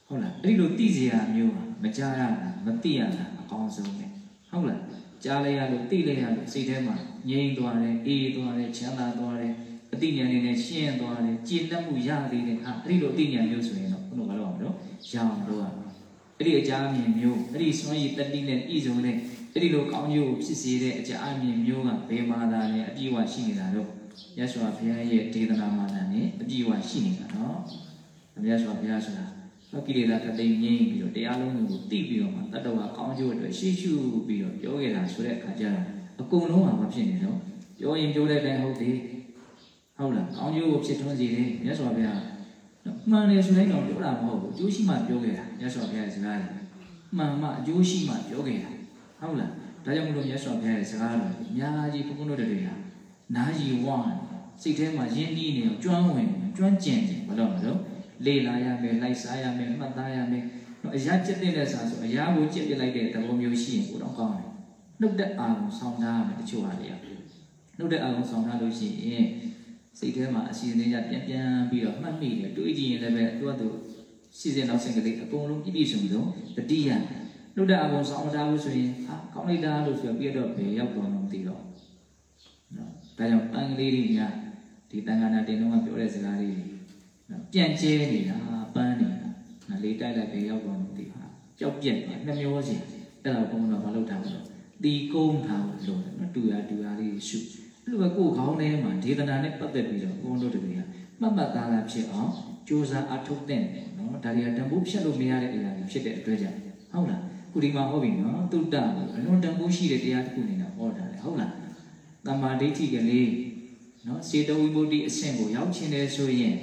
Speaker 1: ဟုတ်လားအဲ့ဒီလိုသိစရာမျိုးဟာမကြားရတာမသိရတာအကောင်းဆုံးပဲဟုတ်လားကြားလိုက်ရလို့သိလိုက်ရလို့စိတ်ထဲမှာငြိမ်သွားတယ်အေးသွားတယ်ချမ်းသာသွားတယ်အသိဉာဏ်နဲ့ရှင်းသွားတယ်ကျင့်တတ်မှုရသေးတယ်ဟာအဲ့ဒီလိုအသိဉာဏ်မျိုးဆိုရင်တော့ဘုရားကတော့မလို့ရအောင်လို့ရအောင်အဲ့ဒီအကြအမြင်မျိုးအဲ့ဒီစွမ်းရည်တတိနဲ့ဤစုံနဲ့ အဲ့ဒီလိုကောင်းကျိုးကိုဖြစ်စေတဲ့အကြအမြင်မျိုးကဘယ်မှာသာလဲအပြည့်အဝရှိနေတာတော့ရသော်ဘုရားရဲ့ဒေသနာမှာနဲ့အပြည့်အဝရှိနေတာနော်အမြတ်စွာဘုရားဆိုတာသောကိလေသာကတိန်ငြိမ့်ပြီးတော့တရားလုံးကိုသိပြီးတော့မှတတ္တဝါကောင်းကျိုးအတွက်ရှေ့ရှုပြီးတော့ပြောခဲ့တာဆိုတဲ့အခါကျတော့အကုန်လုံးကမဖြစ်နေတော့ပြောရင်ပြောတဲ့အတိုင်းဟုတ်တယ်ဟုတ်လားကောင်းကျိုးကိုဖြစ်ထွန်းစေတယ်မြတ်စွာဘုရားမှန်တယ်ဆိုရင်တော့ပြောတာမဟုတ်ဘူးအကျိုးရှိမှပြောခဲ့တာမြတ်စွာဘုရားရဲ့စကားတွေမှန်မှအကျိုးရှိမှပြောခဲ့တာ ဟုတ်လားဒါကြောင့်မလို့မြတ်စွာဘုရားရဲ့စကားတော်အများကြီးဘုန်းဘုန်းတို့တွေကနားရီဝမ်းစိတ်ထဲမှာယဉ်နီးနေအောင်ကျွမ်းဝင်ကျွမ်းကျင်တယ်ဘယ်တော့မလို့လေ့လာရမယ်လိုက်စားရမယ်မှတ်သားရမယ်နော်အရာကျက်တဲ့ဆာဆိုအရာကိုကျက်ပြလိုက်တဲ့သဘောမျိုးရှိရင်ကိုတော့ကောင်းတယ်နှုတ်တဲ့အာရုံဆောင်ထားရမယ်တချို့ဟာတွေကနှုတ်တဲ့အာရုံဆောင်ထားလို့ရှိရင်စိတ်ထဲမှာအစီအစဉ်ရပြန်ပြန်ပြီးတော့မှတ်မိတယ်တွေးကြည့်ရင်လည်းပဲသူကသူစီစဉ်နောက်ဆင်ကလေးအကုန်လုံးပြည့်ပြည့်စုံစုံတတိယ နှုတ်တဲ့အာရုံဆောင်ထားလို့ဆိုရင်ဟာကောင်းလိုက်တာလို့ဆိုပြီးတော့ဘယ်ရောက်သွားမှမသိတော့နော်ဒါကြောင့်အင်္ဂလိပ်တွေများဒီတန်ခါနာတင်တော့ပြောတဲ့စကားလေးတွေနော်ပြန့်ကျဲနေတာပန်းနေတာနော်လေးတိုက်လိုက်ပဲရောက်တော့မသိပါကြောက်ပြက်နေနှမျောစီအဲ့ဒါကိုဘုန်းတော်မလုပ်ထားဘူးလို့တီကုန်းထားလို့လို့နော်တူရတူရလေးရှုအဲ့လိုပဲကိုယ်ခေါင်းထဲမှာဒေသနာနဲ့ပတ်သက်ပြီးတော့ဘုန်းတော်တို့တွေကမှတ်မှတ်သားသားဖြစ်အောင်ကြိုးစားအထုတ်တဲ့နော်ဒါတွေကတန်ဖိုးဖြတ်လို့မရတဲ့အရာတွေဖြစ်တဲ့အတွက်ကြောင့်ဟုတ်လား ခုဒီမှာဟုတ်ပြီနော်တုတ္တကိုအလုံးတန်ဖိုးရှိတဲ့တရားတစ်ခုနေတော့ဟောတာလေဟုတ်လားတမ္မာဒိဋ္ဌိကလေးနော်စေတဝိမု ക്തി အဆင့်ကိုရောက်ခြင်းလေဆိုရင်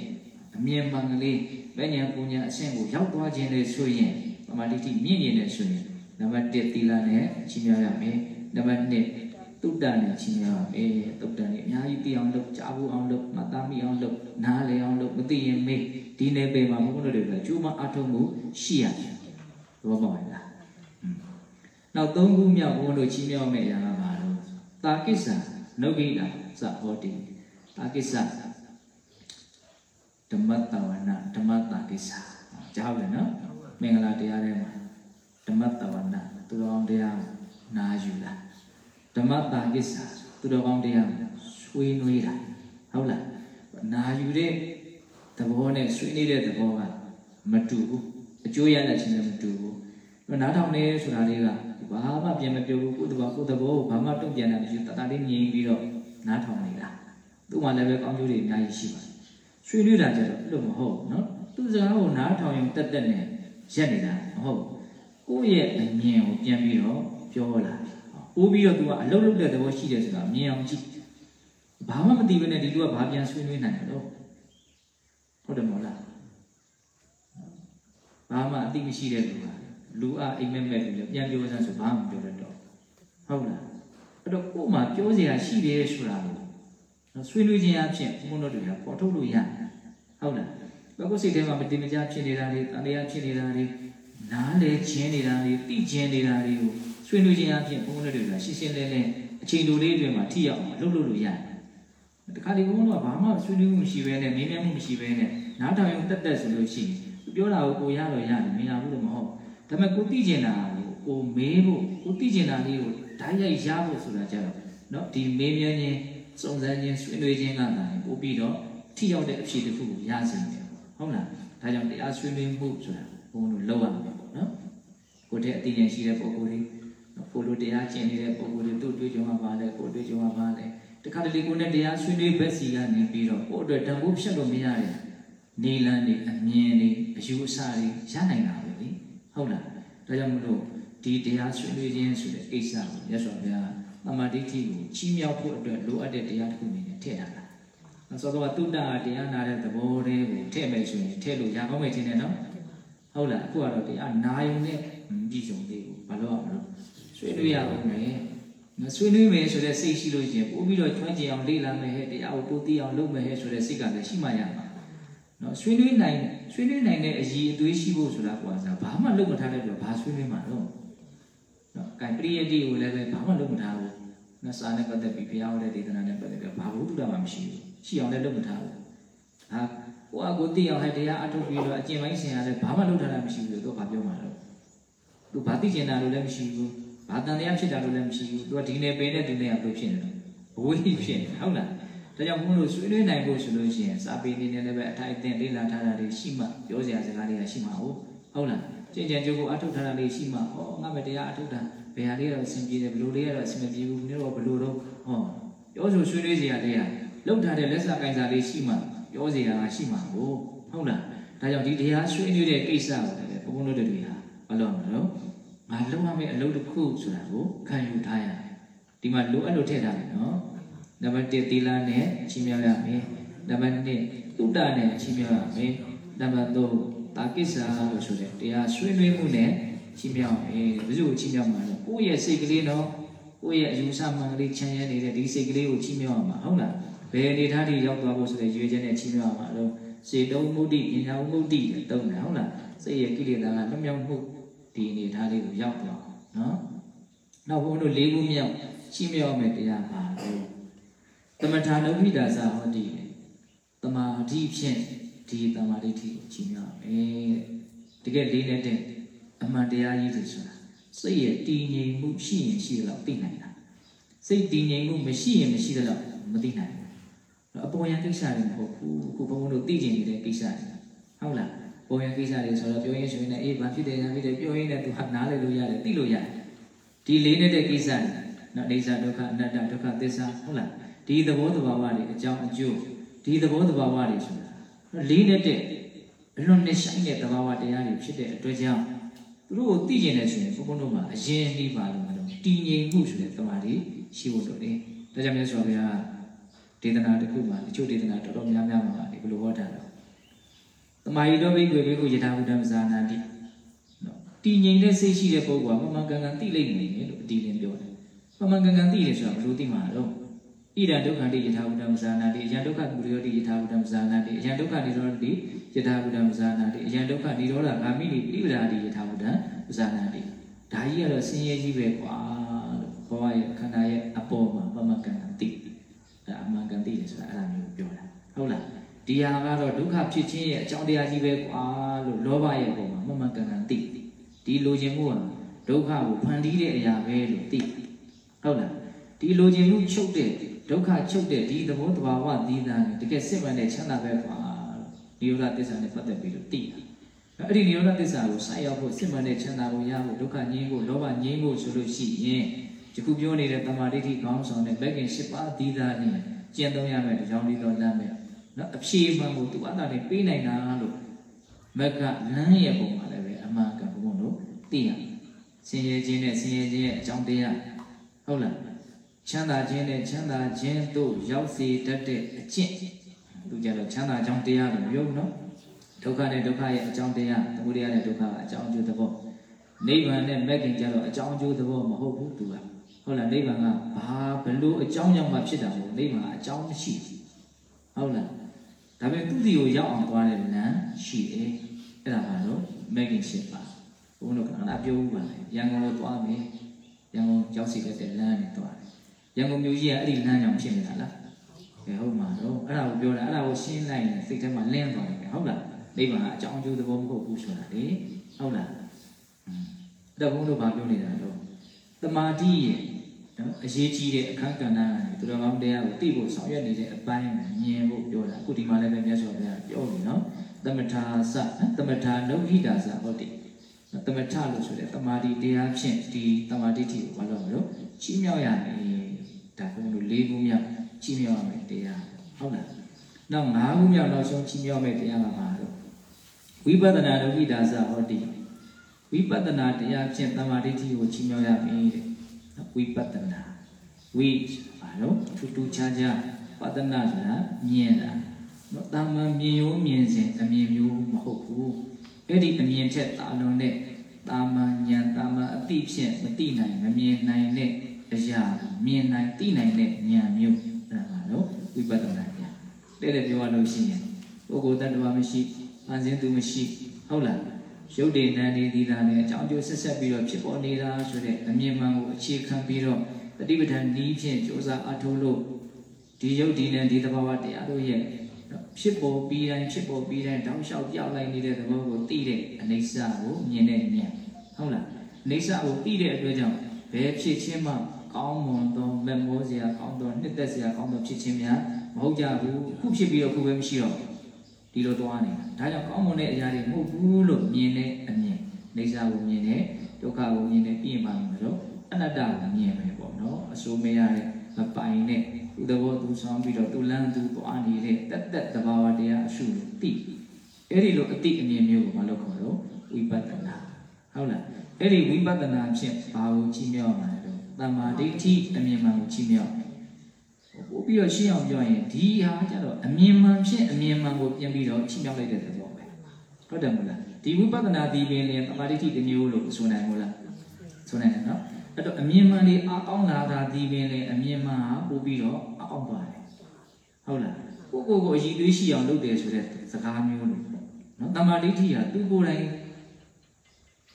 Speaker 1: အမြင်မှန်ကလေးမဉ္ဇဉ်ပူညာအဆင့်ကိုရောက်သွားခြင်းလေဆိုရင်တမ္မာဒိဋ္ဌိမြင့်နေတယ်ဆိုရင်နံပါတ်1သီလနဲ့ချီးမြှောက်ရမယ်နံပါတ်2တုတ္တနဲ့ချီးမြှောက်ရမယ်တုတ္တနဲ့အများကြီးသိအောင်လုပ်ကြားဖို့အောင်လုပ်မှတ်သားမိအောင်လုပ်နားလည်အောင်လုပ်မသိရင်မေးဒီနယ်ပယ်မှာဘုန်းဘုန်းတို့တွေကကျိုးမအထုံးမှုရှိရတယ်ဘောပေါက်လား နောက်သုံးခုမြောက်ဘုန်းတို့ချီးမြှောက်မယ့်အရာကဘာလို့တာကိစ္စနုဂိတာသဟောတိတာကိစ္စဓမ္မတဝနာဓမ္မတာကိစ္စကြားပြီနော်မင်္ဂလာတရားထဲမှာဓမ္မတဝနာသူတော်အောင်တရားနာယူတာဓမ္မတာကိစ္စသူတော်ကောင်းတရားဆွေးနွေးတာဟုတ်လားနာယူတဲ့သဘောနဲ့ဆွေးနွေးတဲ့သဘောကမတူဘူးအကျိုးရတဲ့ချင်းလည်းမတူဘူးနားထောင်နေဆိုတာလေးက ဘာမှပြန်မပြောဘူးကိုယ်တဘောကိုယ်တဘောကိုဘာမှတုံ့ပြန်တာမရှိတတလေးငြိမ်ပြီးတော့နားထောင်နေတာသူ့မှာလည်းပဲကောင်းကျိုးတွေအများကြီးရှိပါတယ်ဆွေးနွေးတာကြတော့အဲ့လိုမဟုတ်ဘူးနော်သူစကားကိုနားထောင်ရင်တက်တက်နဲ့ရက်နေတာမဟုတ်ဘူးကိုယ့်ရဲ့အမြင်ကိုပြန်ပြီးတော့ပြောလာပိုးပြီးတော့သူကအလုတ်လုတ်တဲ့သဘောရှိတယ်ဆိုတာမြင်အောင်ကြည့်ဘာမှမသိဘဲနဲ့ဒီလူကဘာပြန်ဆွေးနွေးနိုင်တယ်လို့ဟုတ်တယ်မဟုတ်လားဘာမှအသိမရှိတဲ့လူက လူအအိမ်မက်မက်လူလည်းပြန်ပြောစမ်းဆိုဘာမှမပြောတတ်တော့ဟုတ်လားအဲ့တော့ကို့မှာပြောစရာရှိတယ်ဆိုတာကိုနော်ဆွေးနွေးခြင်းအဖြစ်ဘုန်းတော်တွေကပေါ်ထုတ်လို့ရတယ်ဟုတ်လားဘယ်ကိုစိတ်ထဲမှာမတင်မကြဖြစ်နေတာတွေတန်တရားဖြစ်နေတာတွေနားလေခြင်းနေတာတွေသိခြင်းနေတာတွေကိုဆွေးနွေးခြင်းအဖြစ်ဘုန်းတော်တွေကရှင်းရှင်းလင်းလင်းအချိန်တိုလေးအတွင်းမှာထိရောက်အောင်လုပ်လို့လို့ရတယ်တခါလေဘုန်းတော်ကဘာမှဆွေးနွေးမှုမရှိဘဲနဲ့မေးမြန်းမှုမရှိဘဲနဲ့နားထောင်ရုံတက်တက်ဆိုလို့ရှိရင်ပြောတာကိုကိုရတော့ရတယ်မရဘူးလို့မဟုတ် ဒါပေမဲ့ကိုသိကျင်တာကိုကိုမေးဖို့ကိုသိကျင်တာလေးကိုဓာတ်ရိုက်ရဖို့ဆိုတာကြတော့เนาะဒီမေးမြန်းခြင်းစုံစမ်းခြင်းဆွေးနွေးခြင်းကသာပို့ပြီးတော့ထိရောက်တဲ့အဖြေတစ်ခုကိုရစေတယ်ဟုတ်လားဒါကြောင့်တရားဆွေးနွေးမှုဆိုတာဘုန်းတို့လောက်ရမှာပေါ့နော်ကိုတည်းအသိဉာဏ်ရှိတဲ့ပုဂ္ဂိုလ်တွေကိုလိုတရားကျင့်နေတဲ့ပုဂ္ဂိုလ်တွေသူ့တွေ့ကြုံမှာပါလဲကိုတွေ့ကြုံမှာပါလဲတခါတလေကိုနဲ့တရားဆွေးနွေးဘက်စီကနေပြီးတော့ကိုအတွက်တန်ဖိုးဖြတ်လို့မရတဲ့နေလန်းတွေအမြင်တွေအယူအဆတွေရနိုင်တာပဲလေ ဟုတ်လားဒါကြောင့်မလို့ဒီတရားဆွေးနွေးခြင်းဆိုတဲ့ကိစ္စကိုရသော်ဗျာသမာဓိဋ္ဌိကိုချီးမြှောက်ဖို့အတွက်လိုအပ်တဲ့တရားတစ်ခုအနေနဲ့ထည့်ထားတာ။ဆိုတော့တုတ္တတရားနာတဲ့သဘောတွေကိုထည့်မယ်ဆိုရင်ထည့်လို့ရကောင်းမယ်ထင်တယ်နော်။ဟုတ်လားအခုကတော့တရားနာယုံနဲ့ပြည်စုံသေးဘူးဘာလို့အောင်လို့ဆွေးနွေးရအောင်မယ်နော်ဆွေးနွေးမယ်ဆိုတဲ့စိတ်ရှိလို့ရှိရင်ပို့ပြီးတော့ကျွမ်းကျင်အောင်လေ့လာမယ်ဟဲ့တရားကိုပို့သိအောင်လုပ်မယ်ဟဲ့ဆိုတဲ့စိတ်ကလည်းရှိမှရမှာ နော်ဆွေးနွေးနိုင်ဆွေးနွေးနိုင်တဲ့အရေးအသွေးရှိဖို့ဆိုတာကွာစားဘာမှလုပ်မထားတဲ့အတွက်ဘာဆွေးနွေးမှာတော့နော်ကံပရိယတိကိုလည်းပဲဘာမှလုပ်မထားဘူးနော်စာနဲ့ပတ်သက်ပြီးဘုရားဟောတဲ့ဒေသနာနဲ့ပတ်သက်ပြီးဘာဘုဒ္ဓမှမရှိဘူးရှိအောင်လည်းလုပ်မထားဘူးဟာကိုအကိုသိအောင်ဟဲ့တရားအထုတ်ပြီးတော့အကျင့်ပိုင်းဆင်ရတယ်ဘာမှလုပ်ထားတာမရှိဘူးလို့တော့ဘာပြောမှာတော့သူဘာသိကျင်တာလို့လည်းမရှိဘူးဘာတန်တရားဖြစ်တာလို့လည်းမရှိဘူးသူကဒီနယ်ပင်နဲ့ဒီနယ်ကဘယ်ဖြစ်နေလဲဘဝိဖြစ်နေဟုတ်လား ဒါကြောင့်ဘုန်းလို့ဆွေးနွေးနိုင်ဖို့ဆိုလို့ရှိရင်စာပေနေနဲ့လည်းပဲအထိုက်အသင့်လေ့လာထားတာတွေရှိမှပြောစရာစကားတွေကရှိမှာဟုတ်ဟုတ်လားကျင့်ကြံကြိုးကိုအထုတ်ထားတာလေးရှိမှဩငါမတရားအထုတ်တာဘယ်ဟာလေးတော့အဆင်ပြေတယ်ဘယ်လိုလေးကတော့အဆင်မပြေဘူးနည်းတော့ဘယ်လိုတော့ဟောပြောဆိုဆွေးနွေးစရာလေးကလောက်ထားတဲ့လက်စာကင်စာလေးရှိမှပြောစရာကရှိမှာဟုတ်ဟုတ်လားဒါကြောင့်ဒီတရားဆွေးနွေးတဲ့ကိစ္စကိုလည်းဘုန်းတို့တွေဟာမလုပ်မလို့ငါလုံးဝမဲ့အလုပ်တစ်ခုဆိုတာကိုခံယူထားရတယ်ဒီမှာလိုအပ်လို့ထည့်ထားတယ်နော် နံပါတ်1သီလနဲ့ချီးမြှောက်ရမယ်နံပါတ်2သုတ္တနဲ့ချီးမြှောက်ရမယ်နံပါတ်3တာကိစ္စလို့ဆိုတဲ့တရားဆွေးနွေးမှုနဲ့ချီးမြှောက်မယ်ဘယ်သူကိုချီးမြှောက်မှာလဲကိုယ့်ရဲ့စိတ်ကလေးနော်ကိုယ့်ရဲ့အယူဆမှန်ကလေးချမ်းရနေတဲ့ဒီစိတ်ကလေးကိုချီးမြှောက်ရမှာဟုတ်လားဘယ်အနေထားထိရောက်သွားဖို့ဆိုတဲ့ရွေချက်နဲ့ချီးမြှောက်ရမှာတော့စေတုံးမှုတိပညာမှုတိတုံးတယ်ဟုတ်လားစိတ်ရဲ့ကိလေသာကလွတ်မြောက်မှုဒီအနေထားလေးကိုရောက်သွားနော်နောက်ဘုန်းတို့လေးခုမြောက်ချီးမြှောက်မယ်တရားပါလို့ တမထာနုပိဒါစာဟောတိတမာတိဖြင့်ဒီတမာတိထိကိုချီးမြှောက်မယ်တကယ်လေးနဲ့တဲ့အမှန်တရားကြီးတွေဆိုတာစိတ်ရဲ့တည်ငြိမ်မှုရှိရင်ရှိတော့သိနိုင်တာစိတ်တည်ငြိမ်မှုမရှိရင်မရှိတော့မသိနိုင်ဘူးအပေါ်ယံကိစ္စတွေမဟုတ်ဘူးခုဘုန်းဘုန်းတို့သိကျင်နေတဲ့ကိစ္စတွေဟုတ်လားပေါ်ယံကိစ္စတွေဆိုတော့ပြောရင်းဆိုရင်လည်းအေးဘာဖြစ်တယ်ညာဖြစ်တယ်ပြောရင်းလည်းသူဟာနားလည်လို့ရတယ်သိလို့ရတယ်ဒီလေးနဲ့တဲ့ကိစ္စတွေနော်အိဋ္ဌဒုက္ခအနတ္တဒုက္ခသစ္စာဟုတ်လား ဒီသဘောတဘာဝတွေအကြောင်းအကျိုးဒီသဘောတဘာဝတွေဆိုတာလေးနဲ့တဲ့အလွန်နဲ့ဆိုင်တဲ့တဘာဝတရားတွေဖြစ်တဲ့အတွက်ကြောင့်သူတို့ကိုသိကျင်တယ်ဆိုရင်ဘုန်းဘုန်းတို့မှာအရင်နှီးပါလို့မလို့တည်ငြိမ်မှုဆိုတဲ့တဘာတွေရှိဖို့လိုတယ်ဒါကြောင့်မြတ်စွာဘုရားဒေသနာတစ်ခုမှာအချို့ဒေသနာတော်တော်များများမှာဒီလိုဟောတာတော့တမာရီတော်ဘိကွေဘိကုယထာဘုဒ္ဓမဇာနာတိနော်တည်ငြိမ်တဲ့စိတ်ရှိတဲ့ပုဂ္ဂိုလ်ကမမှန်ကန်ကန်သိလိမ့်မယ်လို့အတီးလင်းပြောတယ်မမှန်ကန်ကန်သိတယ်ဆိုတာဘယ်လိုသိမှာတော့ ဣဒံဒုက္ခတိယထာဘုဒ္ဓမဇာနာတိအယံဒုက္ခပုရိယောတိယထာဘုဒ္ဓမဇာနာတိအယံဒုက္ခនិရောဓတိယထာဘုဒ္ဓမဇာနာတိအယံဒုက္ခនិရောဓဂာမိတိပိပဒါတိယထာဘုဒ္ဓမဇာနာတိဒါကြီးကတော့ဆင်းရဲကြီးပဲကွာလို့ဘောရဲ့ခန္ဓာရဲ့အပေါ်မှာမမှန်ကန်ကန်သိအဲအမှန်ကန်သိတယ်ဆိုတာအဲ့ဒါမျိုးပြောတာဟုတ်လားဒီဟာကတော့ဒုက္ခဖြစ်ခြင်းရဲ့အကြောင်းတရားကြီးပဲကွာလို့လောဘရဲ့ပုံမှာမမှန်ကန်ကန်သိဒီလိုချင်မှုကဒုက္ခကိုဖန်တီးတဲ့အရာပဲလို့သိဟုတ်လားဒီလိုချင်မှုချုပ်တဲ့ ဒုက္ခချုပ်တဲ့ဒီသဘောတဘာဝသီးသန့်တကယ်စစ်မှန်တဲ့ချမ်းသာပဲကွာလို့နိရောဓသစ္စာနဲ့ပတ်သက်ပြီးတော့သိတာအဲ့ဒီနိရောဓသစ္စာကိုဆက်ရောက်ဖို့စစ်မှန်တဲ့ချမ်းသာကိုရဖို့ဒုက္ခငြိမ်းဖို့လောဘငြိမ်းဖို့ဆိုလို့ရှိရင်ဒီခုပြောနေတဲ့တမာဒိဋ္ဌိကောင်းဆောင်တဲ့ဘက်ကင်၈ပါးသီးသန့်နဲ့ကျင့်သုံးရမယ်ဒီကြောင့်ဒီတော့လမ်းမယ်နော်အဖြေမှန်ကိုသူ့အသာနဲ့ပေးနိုင်တာလို့မက်ကလမ်းရဲ့ပုံမှာလည်းပဲအမှန်ကန်ဘုံတို့သိရဆင်းရဲခြင်းနဲ့ဆင်းရဲခြင်းရဲ့အကြောင်းတရားဟုတ်လား ချမ်းသာခြင်းနဲ့ချမ်းသာခြင်းတို့ရောက်စေတတ်တဲ့အကျင့်သူကြတော့ချမ်းသာကြောင်းတရားလို့ပြောနော်ဒုက္ခနဲ့ဒုက္ခရဲ့အကြောင်းတရားသမုဒယနဲ့ဒုက္ခကအကြောင်းအကျိုးသဘောနိဗ္ဗာန်နဲ့မဂ်ခင်ကြတော့အကြောင်းအကျိုးသဘောမဟုတ်ဘူးသူကဟုတ်လားနိဗ္ဗာန်ကဘာဘလို့အကြောင်းကြောင့်မှဖြစ်တာမဟုတ်နိဗ္ဗာန်ကအကြောင်းမရှိဘူးဟုတ်လားဒါပေမဲ့သူ့စီကိုရောက်အောင်သွားတဲ့လမ်းရှိတယ်အဲ့ဒါပါတော့မဂ်ခင်ရှိပါဘုန်းတော်ကလည်းပြောဦးပါလေရန်ကုန်ကိုသွားမယ်ရန်ကုန်ကြောက်စီတဲ့လမ်းနဲ့သွားတယ် ရန်ကုန်မြို့ကြီးကအဲ့ဒီလမ်းကြောင်ဖြစ်နေတာလားကဲဟုတ်မှာတော့အဲ့ဒါကိုပြောတာအဲ့ဒါကိုရှင်းလိုက်ရင်စိတ်ထဲမှာလင်းသွားတယ်ဟုတ်လားနိဗ္ဗာန်ကအကြောင်းအကျိုးသဘောမဟုတ်ဘူးဆိုတာလေဟုတ်လားအဲ့တော့ဘုန်းတော်ဘာပြောနေတာတော့တမာတိရဲ့နော်အရေးကြီးတဲ့အခန်းကဏ္ဍကနေသူတော်ကောင်းတရားကိုသိဖို့ဆောင်ရွက်နေတဲ့အပိုင်းကိုမြင်ဖို့ပြောတာအခုဒီမှာလည်းပဲမြတ်စွာဘုရားပြောပြီနော်သမထာစသမထာနုဟိတာစဟုတ်တယ်သမထလို့ဆိုတဲ့တမာတိတရားဖြင့်ဒီတမာတိတိကိုဘာလို့မလို့ချီးမြှောက်ရမယ် ဒါဘုံတို့၄ခုမြောက်ချီးမြှောက်ရမယ်တရားဟုတ်လားနောက်၅ခုမြောက်နောက်ဆုံးချီးမြှောက်မယ်တရားကဘာလို့ဝိပဿနာဒုက္ခိတာစဟောတိဝိပဿနာတရားဖြင့်တမာတိတိကိုချီးမြှောက်ရမယ်တဲ့ဝိပဿနာဝိဘာလို့ထူးထူးခြားခြားပဿနာဆိုတာမြင်တာနော်တာမန်မြင်ရိုးမြင်စဉ်အမြင်မျိုးမဟုတ်ဘူးအဲ့ဒီအမြင်ထက်တာလွန်တဲ့တာမန်ဉာဏ်တာမန်အသိဖြင့်မသိနိုင်မမြင်နိုင်တဲ့ အရာမြင်နိုင်သိနိုင်တဲ့ဉာဏ်မျိုးအဲ့ဒါပါတော့ဝိပဿနာဉာဏ်တဲ့တဲ့ပြောရလို့ရှိရင်ပုဂ္ဂိုလ်တ attva မရှိအန်စင်းသူမရှိဟုတ်လားရုပ်တည်နံဒီသီတာနဲ့အကြောင်းကျိုးဆက်ဆက်ပြီးတော့ဖြစ်ပေါ်နေတာဆိုတဲ့အမြင်မှန်ကိုအခြေခံပြီးတော့တတိပဋ္ဌာန်ဤဖြင့်ကြိုးစားအထောက်လို့ဒီရုပ်ဒီနဲ့ဒီသဘာဝတရားတို့ရဲ့ဖြစ်ပေါ်ပြီးတိုင်းဖြစ်ပေါ်ပြီးတိုင်းတောင်းလျှောက်ပြောက်လိုက်နေတဲ့သဘောကိုသိတဲ့အနိစ္စကိုမြင်တဲ့ဉာဏ်ဟုတ်လားအိဋ္ဌကိုသိတဲ့အတွက်ကြောင့်ဘယ်ဖြစ်ချင်းမှ ကောင်းမွန်သောမက်မောစရာကောင်းသောနှစ်သက်စရာကောင်းသောဖြစ်ချင်းများမဟုတ်ကြဘူးခုဖြစ်ပြီးတော့ခုပဲမရှိတော့ဒီလိုသွားနေတာဒါကြောင့်ကောင်းမွန်တဲ့အရာတွေမဟုတ်ဘူးလို့မြင်တဲ့အမြင်အိဋ္ဌကိုမြင်တဲ့ဒုက္ခကိုမြင်တဲ့ပြင်းပါမယ်တော့အနတ္တကိုမြင်မယ်ပေါ့နော်အစိုးမရတဲ့မပိုင်တဲ့သူသဘောသူဆောင်ပြီးတော့သူလန်းသူသွားနေတဲ့တက်တက်တဘာဝတရားအရှုလို့သိအဲ့ဒီလိုအတိအမြင်မျိုးကိုမလုပ်ခေါ်တော့ဝိပဿနာဟုတ်လားအဲ့ဒီဝိပဿနာဖြင့်ဘာကိုချီးမြှောက်မှာလဲ တော့တမ္မာဒိဋ္ဌိအမြင်မှန်ကိုချီးမြှောက်ပို့ပြီးတော့ရှင်းအောင်ပြောရင်ဒီဟာကြတော့အမြင်မှန်ဖြင့်အမြင်မှန်ကိုပြန်ပြီးတော့ချီးမြှောက်လိုက်တဲ့သဘောပဲဟုတ်တယ်မဟုတ်လားဒီဝိပဿနာဒီပင်လည်းတမ္မာဒိဋ္ဌိတစ်မျိုးလို့ဆိုနိုင်မို့လားဆိုနိုင်တယ်နော်အဲ့တော့အမြင်မှန်လေးအကောင်းလာတာဒီပင်လည်းအမြင်မှန်ဟာပို့ပြီးတော့အကောင်းပါတယ်ဟုတ်လားကိုကိုကိုအည်သွေးရှိအောင်လုပ်တယ်ဆိုတဲ့စကားမျိုးလို့နော်တမ္မာဒိဋ္ဌိဟာသူကိုယ်တိုင်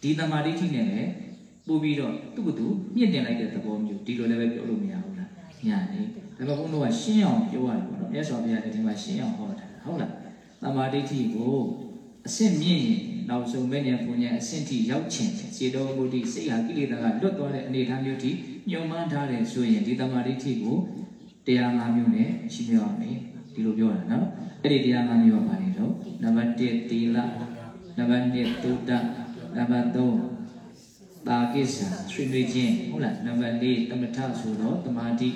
Speaker 1: ဒီတမာဒိဋ္ဌိနဲ့လည်း ပို့ပြီးတော့သူ့ကိုယ်သူမြင့်တင်လိုက်တဲ့သဘောမျိုးဒီလိုလည်းပဲပြောလို့မရဘူးလားညာနေဒါပေမဲ့ဘုန်းတော်ကရှင်းအောင်ပြောရတယ်ပေါ့နော်မြတ်စွာဘုရားဒီမှာရှင်းအောင်ဟောတာဟုတ်လားတမာဒိဋ္ဌိကိုအစစ်မြင့်ရင်နောက်ဆုံးမဲ့ဉာဏ်ပူဉာဏ်အဆင့်ထိရောက်ချင်တယ်စေတောမုဒ္ဒိစိတ်ဟာကိလေသာကလွတ်သွားတဲ့အနေအထားမျိုးထိညှို့မှန်းထားတယ်ဆိုရင်ဒီတမာဒိဋ္ဌိကိုတရား၅မျိုးနဲ့ရှင်းပြရမယ်ဒီလိုပြောတာနော်အဲ့ဒီတရား၅မျိုးကဘာလဲတော့နံပါတ်1သီလနံပါတ်2သုဒ္ဓနံပါတ်3 တာကိစ္စဆွေးနွေးခြင်းဟုတ်လားနံပါတ်4တမထဆိုတော့တမာတိ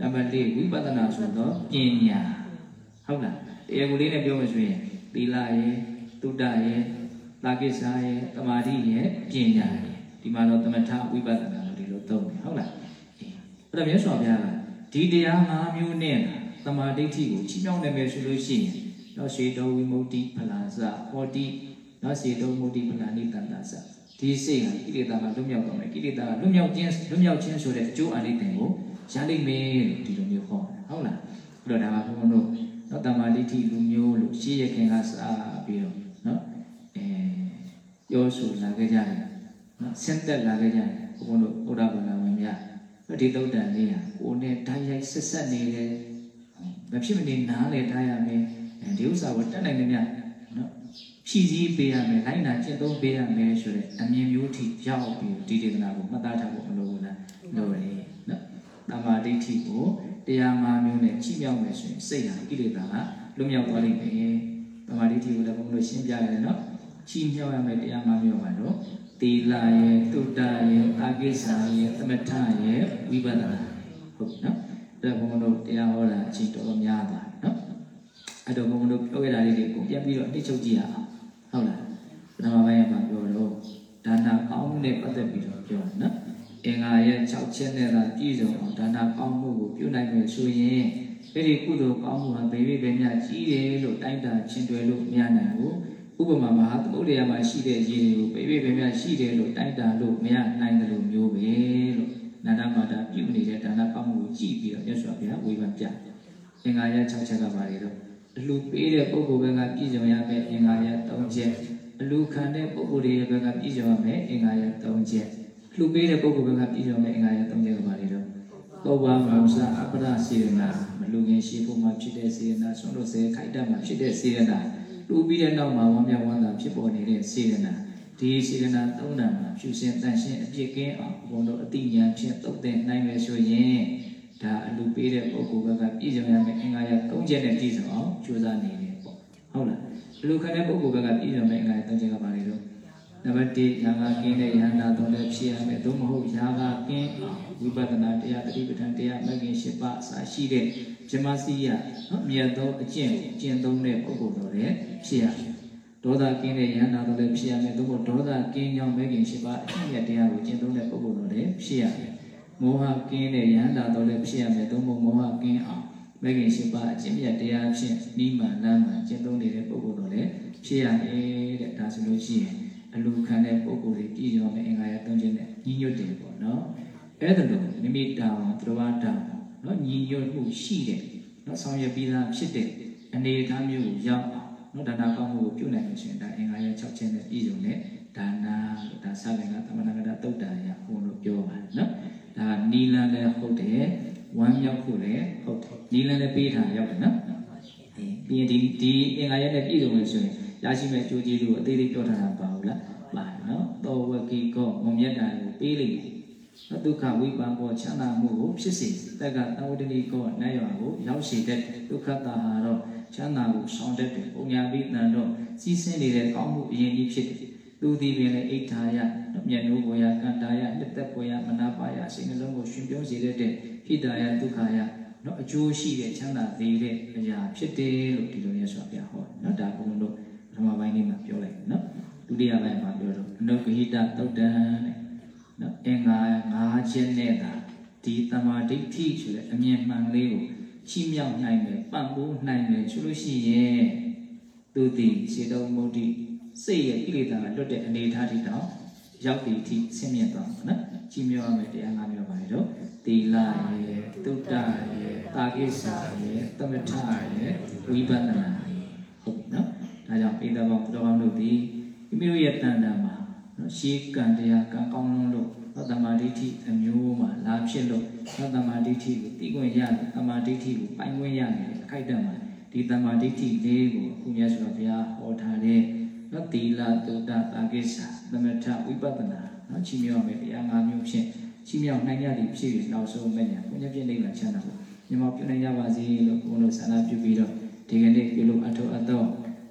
Speaker 1: နံပါတ်4ဝိပဿနာဆိုတော့ပညာဟုတ်လားတရားကိုလေးနဲ့ပြောမှဆိုရင်သီလရဲ့တုဒ္ဒရဲ့တာကိစ္စရဲ့တမာတိရဲ့ပညာရဲ့ဒီမှာတော့တမထဝိပဿနာလို့ဒီလိုသုံးတယ်ဟုတ်လားအဲ့တော့မြတ်စွာဘုရားကဒီတရား၅မျိုးနဲ့တမာဒိဋ္ဌိကိုချီးမြှောက်နိုင်မယ်ဆိုလို့ရှိရင်တော့ရှေတောဝိမု ക്തി ဖလာစဟောတိနော်စေတုံမုဒိပလာနိတန္တသ ဒီစိတ်ဟာကိလေသာကလွတ်မြောက်တော့မယ်ကိလေသာကလွတ်မြောက်ခြင်းလွတ်မြောက်ခြင်းဆိုတဲ့အကျိုးအနိသင်ကိုရလိမ့်မယ်လို့ဒီလိုမျိုးဟောတယ်ဟုတ်လားအဲ့တော့ဒါကဘုန်းဘုန်းတို့နော်တမ္မာဒိဋ္ဌိလူမျိုးလို့ရှေးရခင်ကစပြီးတော့နော်အဲပြောဆိုလာခဲ့ကြတယ်နော်ဆင့်သက်လာခဲ့ကြတယ်ဘုန်းဘုန်းတို့ဘုရားဘာသာဝင်များဒီသုတ်တန်လေးဟာကိုယ်နဲ့ဓာတ်ရိုက်ဆက်ဆက်နေတယ်မဖြစ်မနေနားလေထားရမယ်ဒီဥစ္စာကိုတတ်နိုင်တယ်များနော် ဖြည့်ဆည်းပေးရမယ်လိုက်နာကျင့်သုံးပေးရမယ်ဆိုတဲ့အမြင်မျိုးထိရောက်ပြီးဒီဒေသနာကိုမှတ်သားထားဖို့မလိုဘူးလားလိုတယ်နော်တမာဒိဋ္ဌိကိုတရား၅မျိုးနဲ့ချိမြောက်မယ်ဆိုရင်စိတ်ဟာကိလေသာကလွတ်မြောက်သွားလိမ့်မယ်တမာဒိဋ္ဌိကိုလည်းဘုန်းတော်ရှင်းပြရတယ်နော်ချိမြောက်ရမယ်တရား၅မျိုးပါတော့သီလရဲ့တုတ္တရဲ့အာကိစ္စရဲ့သမထရဲ့ဝိပဿနာဟုတ်နော်ဒါဘုန်းတော်တရားဟောတာအချိန်တော်တော်များသွားနော်အဲ့တော့ဘုန်းတော်ပြောခဲ့တာလေးတွေကိုပြန်ပြီးတော့အတိတ်ချုပ်ကြည့်ရအောင် ဟုတ်လားပထမပိုင်းကပြောတော့ဒါနကောင်းမှုနဲ့ပတ်သက်ပြီးတော့ပြောတယ်နော်အင်္ဂါရဲ့6ချက်နဲ့သာပြည့်စုံအောင်ဒါနကောင်းမှုကိုပြုနိုင်မယ်ဆိုရင်အဲ့ဒီကုသိုလ်ကောင်းမှုဟာဘယ်ဘယ်များကြီးတယ်လို့တိုင်းတာချင်းတွယ်လို့မရနိုင်ဘူးဥပမာမဟာသမုဒ္ဒရာမှာရှိတဲ့ရေတွေကိုဘယ်ဘယ်များရှိတယ်လို့တိုင်းတာလို့မရနိုင်တယ်လို့မျိုးပဲလို့နာဒမာတာပြုနေတဲ့ဒါနကောင်းမှုကိုကြည့်ပြီးတော့မြတ်စွာဘုရားဝေဖန်ပြအင်္ဂါရဲ့6ချက်ကပါလေတော့ အလှပေးတဲ့ပုဂ္ဂိုလ်ဘက်ကပြည့်စုံရမယ့်အင်္ဂါရဲ့3ချက်အလှခံတဲ့ပုဂ္ဂိုလ်တွေဘက်ကပြည့်စုံရမယ့်အင်္ဂါရဲ့3ချက်လှပေးတဲ့ပုဂ္ဂိုလ်ဘက်ကပြည့်စုံမယ့်အင်္ဂါရဲ့3ချက်ကပါလေတော့သောဘာမောစအပရစေရနာမလူခင်ရှိဖို့မှာဖြစ်တဲ့စေရနာဆုံးလို့စေခိုက်တတ်မှာဖြစ်တဲ့စေရနာလှပြီးတဲ့နောက်မှာဝမ်းမြောက်ဝမ်းသာဖြစ်ပေါ်နေတဲ့စေရနာဒီစေရနာသုံးနာမှာဖြူစင်တန်ရှင်းအပြစ်ကင်းအောင်ဘုံတို့အတိညာဖြင့်တုတ်တဲ့နိုင်မယ်ဆိုရင် ဒါအလူပေးတဲ့ပုဂ္ဂိုလ်ဘက်ကပြည့်စုံရမယ့်အင်္ဂါရ၃ချက်နဲ့ပြည့်စုံအောင်ကြိုးစားနေတယ်ပေါ့ဟုတ်လားအလူခံတဲ့ပုဂ္ဂိုလ်ဘက်ကပြည့်စုံမယ့်အင်္ဂါရ၃ချက်ကပါလေတော့နံပါတ်1ယာငါကင်းတဲ့ယန္တာသုံးလည်းဖြစ်ရမယ်သို့မဟုတ်ယာကကင်းအောင်ဝိပဿနာတရားတတိပဋ္ဌာန်တရားမဂ္ဂင်၈ပါးအစရှိတဲ့ဇမစီယနော်မြတ်သောအကျင့်ကျင့်သုံးတဲ့ပုဂ္ဂိုလ်တော်လည်းဖြစ်ရမယ်ဒေါသကင်းတဲ့ယန္တာတော်လည်းဖြစ်ရမယ်သို့မဟုတ်ဒေါသကင်းကြောင်းမဂ္ဂင်၈ပါးအကျင့်မြတ်တရားကိုကျင့်သုံးတဲ့ပုဂ္ဂိုလ်တော်လည်းဖြစ်ရမယ် မောဟကင်းတဲ့ယန္တာတော်လည်းဖြစ်ရမယ်သို့မဟုတ်မောဟကင်းအောင်မဂ္ဂင်၈ပါးအကျင့်မြတ်တရားဖြင့်နိမန်လမ်းမှာကျင့်သုံးနေတဲ့ပုဂ္ဂိုလ်တော်လည်းဖြစ်ရမယ်တဲ့ဒါဆိုလို့ရှိရင်အလူခံတဲ့ပုံကိုယ်တွေပြည်ရောမယ်အင်္ဂါရသုံးချက်နဲ့ညီညွတ်တယ်ပေါ့နော်အဲ့ဒါလို့မိမိတောင်းသတော်တောင်းနော်ညီညွတ်မှုရှိတဲ့နော်ဆောင်ရွက်ပြီးသားဖြစ်တဲ့အနေအထားမျိုးကိုရောက်အောင်နော်ဒါနာကောင်းမှုကိုပြုနိုင်လို့ရှိရင်ဒါအင်္ဂါရဲ့6ချက်နဲ့ပြည့်စုံတဲ့ ဒါနာလို့ဒါစာလင်္ကာသမဏဂတသုတ်တရာဟိုလိုပြောပါတယ်နော်ဒါနီလန်လည်းဟုတ်တယ်ဝမ်းမြောက်ဖို့လည်းဟုတ်တယ်နီလန်လည်းပေးထားရောက်တယ်နော်ပြီးရင်ဒီဒီအင်္ဂါရဲ့နဲ့ပြည့်စုံလို့ဆိုရင်ရရှိမဲ့အကျိုးကျေးဇူးကိုအသေးသေးပြောထားတာပါဘူးလားပါတယ်နော်သောဝကိကောမုံမြတ်တာကိုပေးလိမ့်မယ်ဒုက္ခဝိပါကောချမ်းသာမှုကိုဖြစ်စေတက်ကသဝတ္တတိကောနတ်ရွာကိုရောက်စေတဲ့ဒုက္ခတာဟာတော့ချမ်းသာကိုဆောင်တတ်တယ်ပုံညာပိတန်တော့စီးဆင်းနေတဲ့ကောင်းမှုအရင်ကြီးဖြစ်တယ် သူဒီပင်လည်းအိဋ္ဌာယမျက်နှိုးပေါ်ရကန္တာယလက်သက်ပေါ်ရမနာပါယစိတ်နှလုံးကိုရှင်ပြုံးစေတဲ့ဖိတာယဒုက္ခယနော်အကျိုးရှိတဲ့ချမ်းသာသေးတဲ့အရာဖြစ်တယ်လို့ဒီလိုရဆိုပြဟောနော်ဒါဘုံတို့ပထမပိုင်းလေးမှာပြောလိုက်နော်ဒုတိယပိုင်းမှာပြောတော့အနုဂဟိတသုတ်တံတဲ့နော်အင်္ဂါ၅ချက်နဲ့သာဒီတမာဒိဋ္ဌိဆိုတဲ့အမြင်မှန်လေးကိုချီးမြှောက်နိုင်တယ်ပံ့ပိုးနိုင်တယ်ဆိုလို့ရှိရင်သူတည်စေတော်မုဒ္ဒိ စိတ်ရဲ့ကိလေသာကလွတ်တဲ့အနေအထားတိတောင်ရောက်ဒီအထိဆင်းမြင့်သွားမှာနော်ချီးမြှောက်ရမယ်တရား၅မျိုးပါလေတော့သီလရဲ့တုတ္တရဲ့တာကိစ္စရဲ့သမထရဲ့ဝိပဿနာဟုတ်ပြီနော်ဒါကြောင့်ပိဋကဘောင်တော်ဘောင်တို့ဒီမိမိတို့ရဲ့တန်တန်မှာနော်ရှေးကံတရားကံကောင်းလုံးလို့သတ္တမဒိဋ္ဌိအမျိုးမှာလာဖြစ်လို့သတ္တမဒိဋ္ဌိကိုသိခွင့်ရတယ်သမာဓိဋ္ဌိကိုပိုင်ခွင့်ရတယ်အခိုက်အတန့်မှာဒီသမာဓိဋ္ဌိလေးကိုအခုမြတ်စွာဘုရားဟောထားတဲ့ နော်သီလတုတ္တတာကိစ္စသမထဝိပဿနာနော်ချီးမြှောက်မယ်တရား၅မျိုးဖြင့်ချီးမြှောက်နိုင်ရသည်ဖြစ်ပြီးနောက်ဆုံးမဲ့ညာဘုရားပြည့်နေမှာချမ်းသာဖို့မြတ်မောပြုနိုင်ကြပါစေလို့ဘုန်းတော်ဆန္ဒပြုပြီးတော့ဒီကနေ့ပြုလို့အထောက်အတော့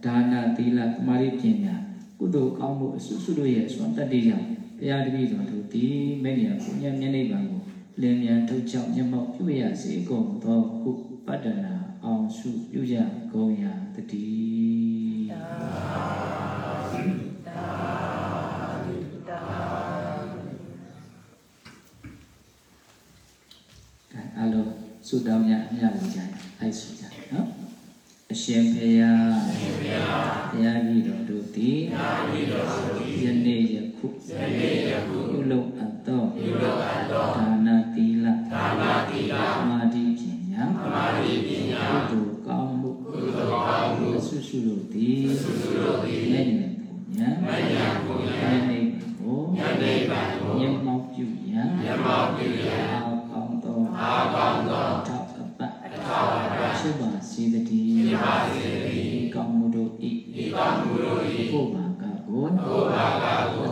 Speaker 1: ဒါနသီလသမာဓိပညာကုသိုလ်ကောင်းမှုအစွတ်စွတ်တို့ရဲ့စွမ်းတတ္တိကြောင့်ဘုရားတပည့်တော်တို့ဒီမဲ့ညာဘုရားမျက်နှိပ်ပါကိုလင်းမြန်ထုတ်ချောက်မျက်မှောက်ပြုရစေကုန်သောဟုပတ္တနာအောင်စုပြုကြကုန်ရာတည်း ဆုတောင်းကြအမြတ်ဝင်ကြရင်အဲ့ဆုကြနော်အရှင်ဖေယဘုရားကြီးတော်တို့သည်ယနေ့ယခုပြုလုပ်အပ်သော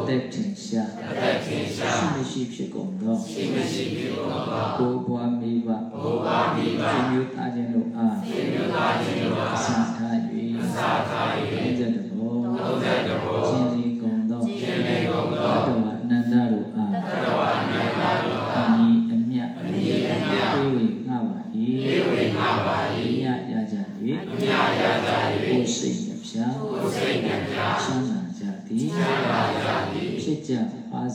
Speaker 1: သက်ထင်ရှားအသက်ထင်ရှားရှိမရှိဖြစ်ကုန်သောရှိမရှိဖြစ်ကုန်သောကိုဘွားမိဘကိုဘွားမိဘရှင်မျိုး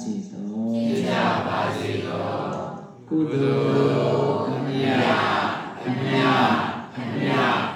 Speaker 1: စေသောဖြစ်ကြပါစေသောကုသိုလ်အမြတ်အမြတ်အမြတ်ယူ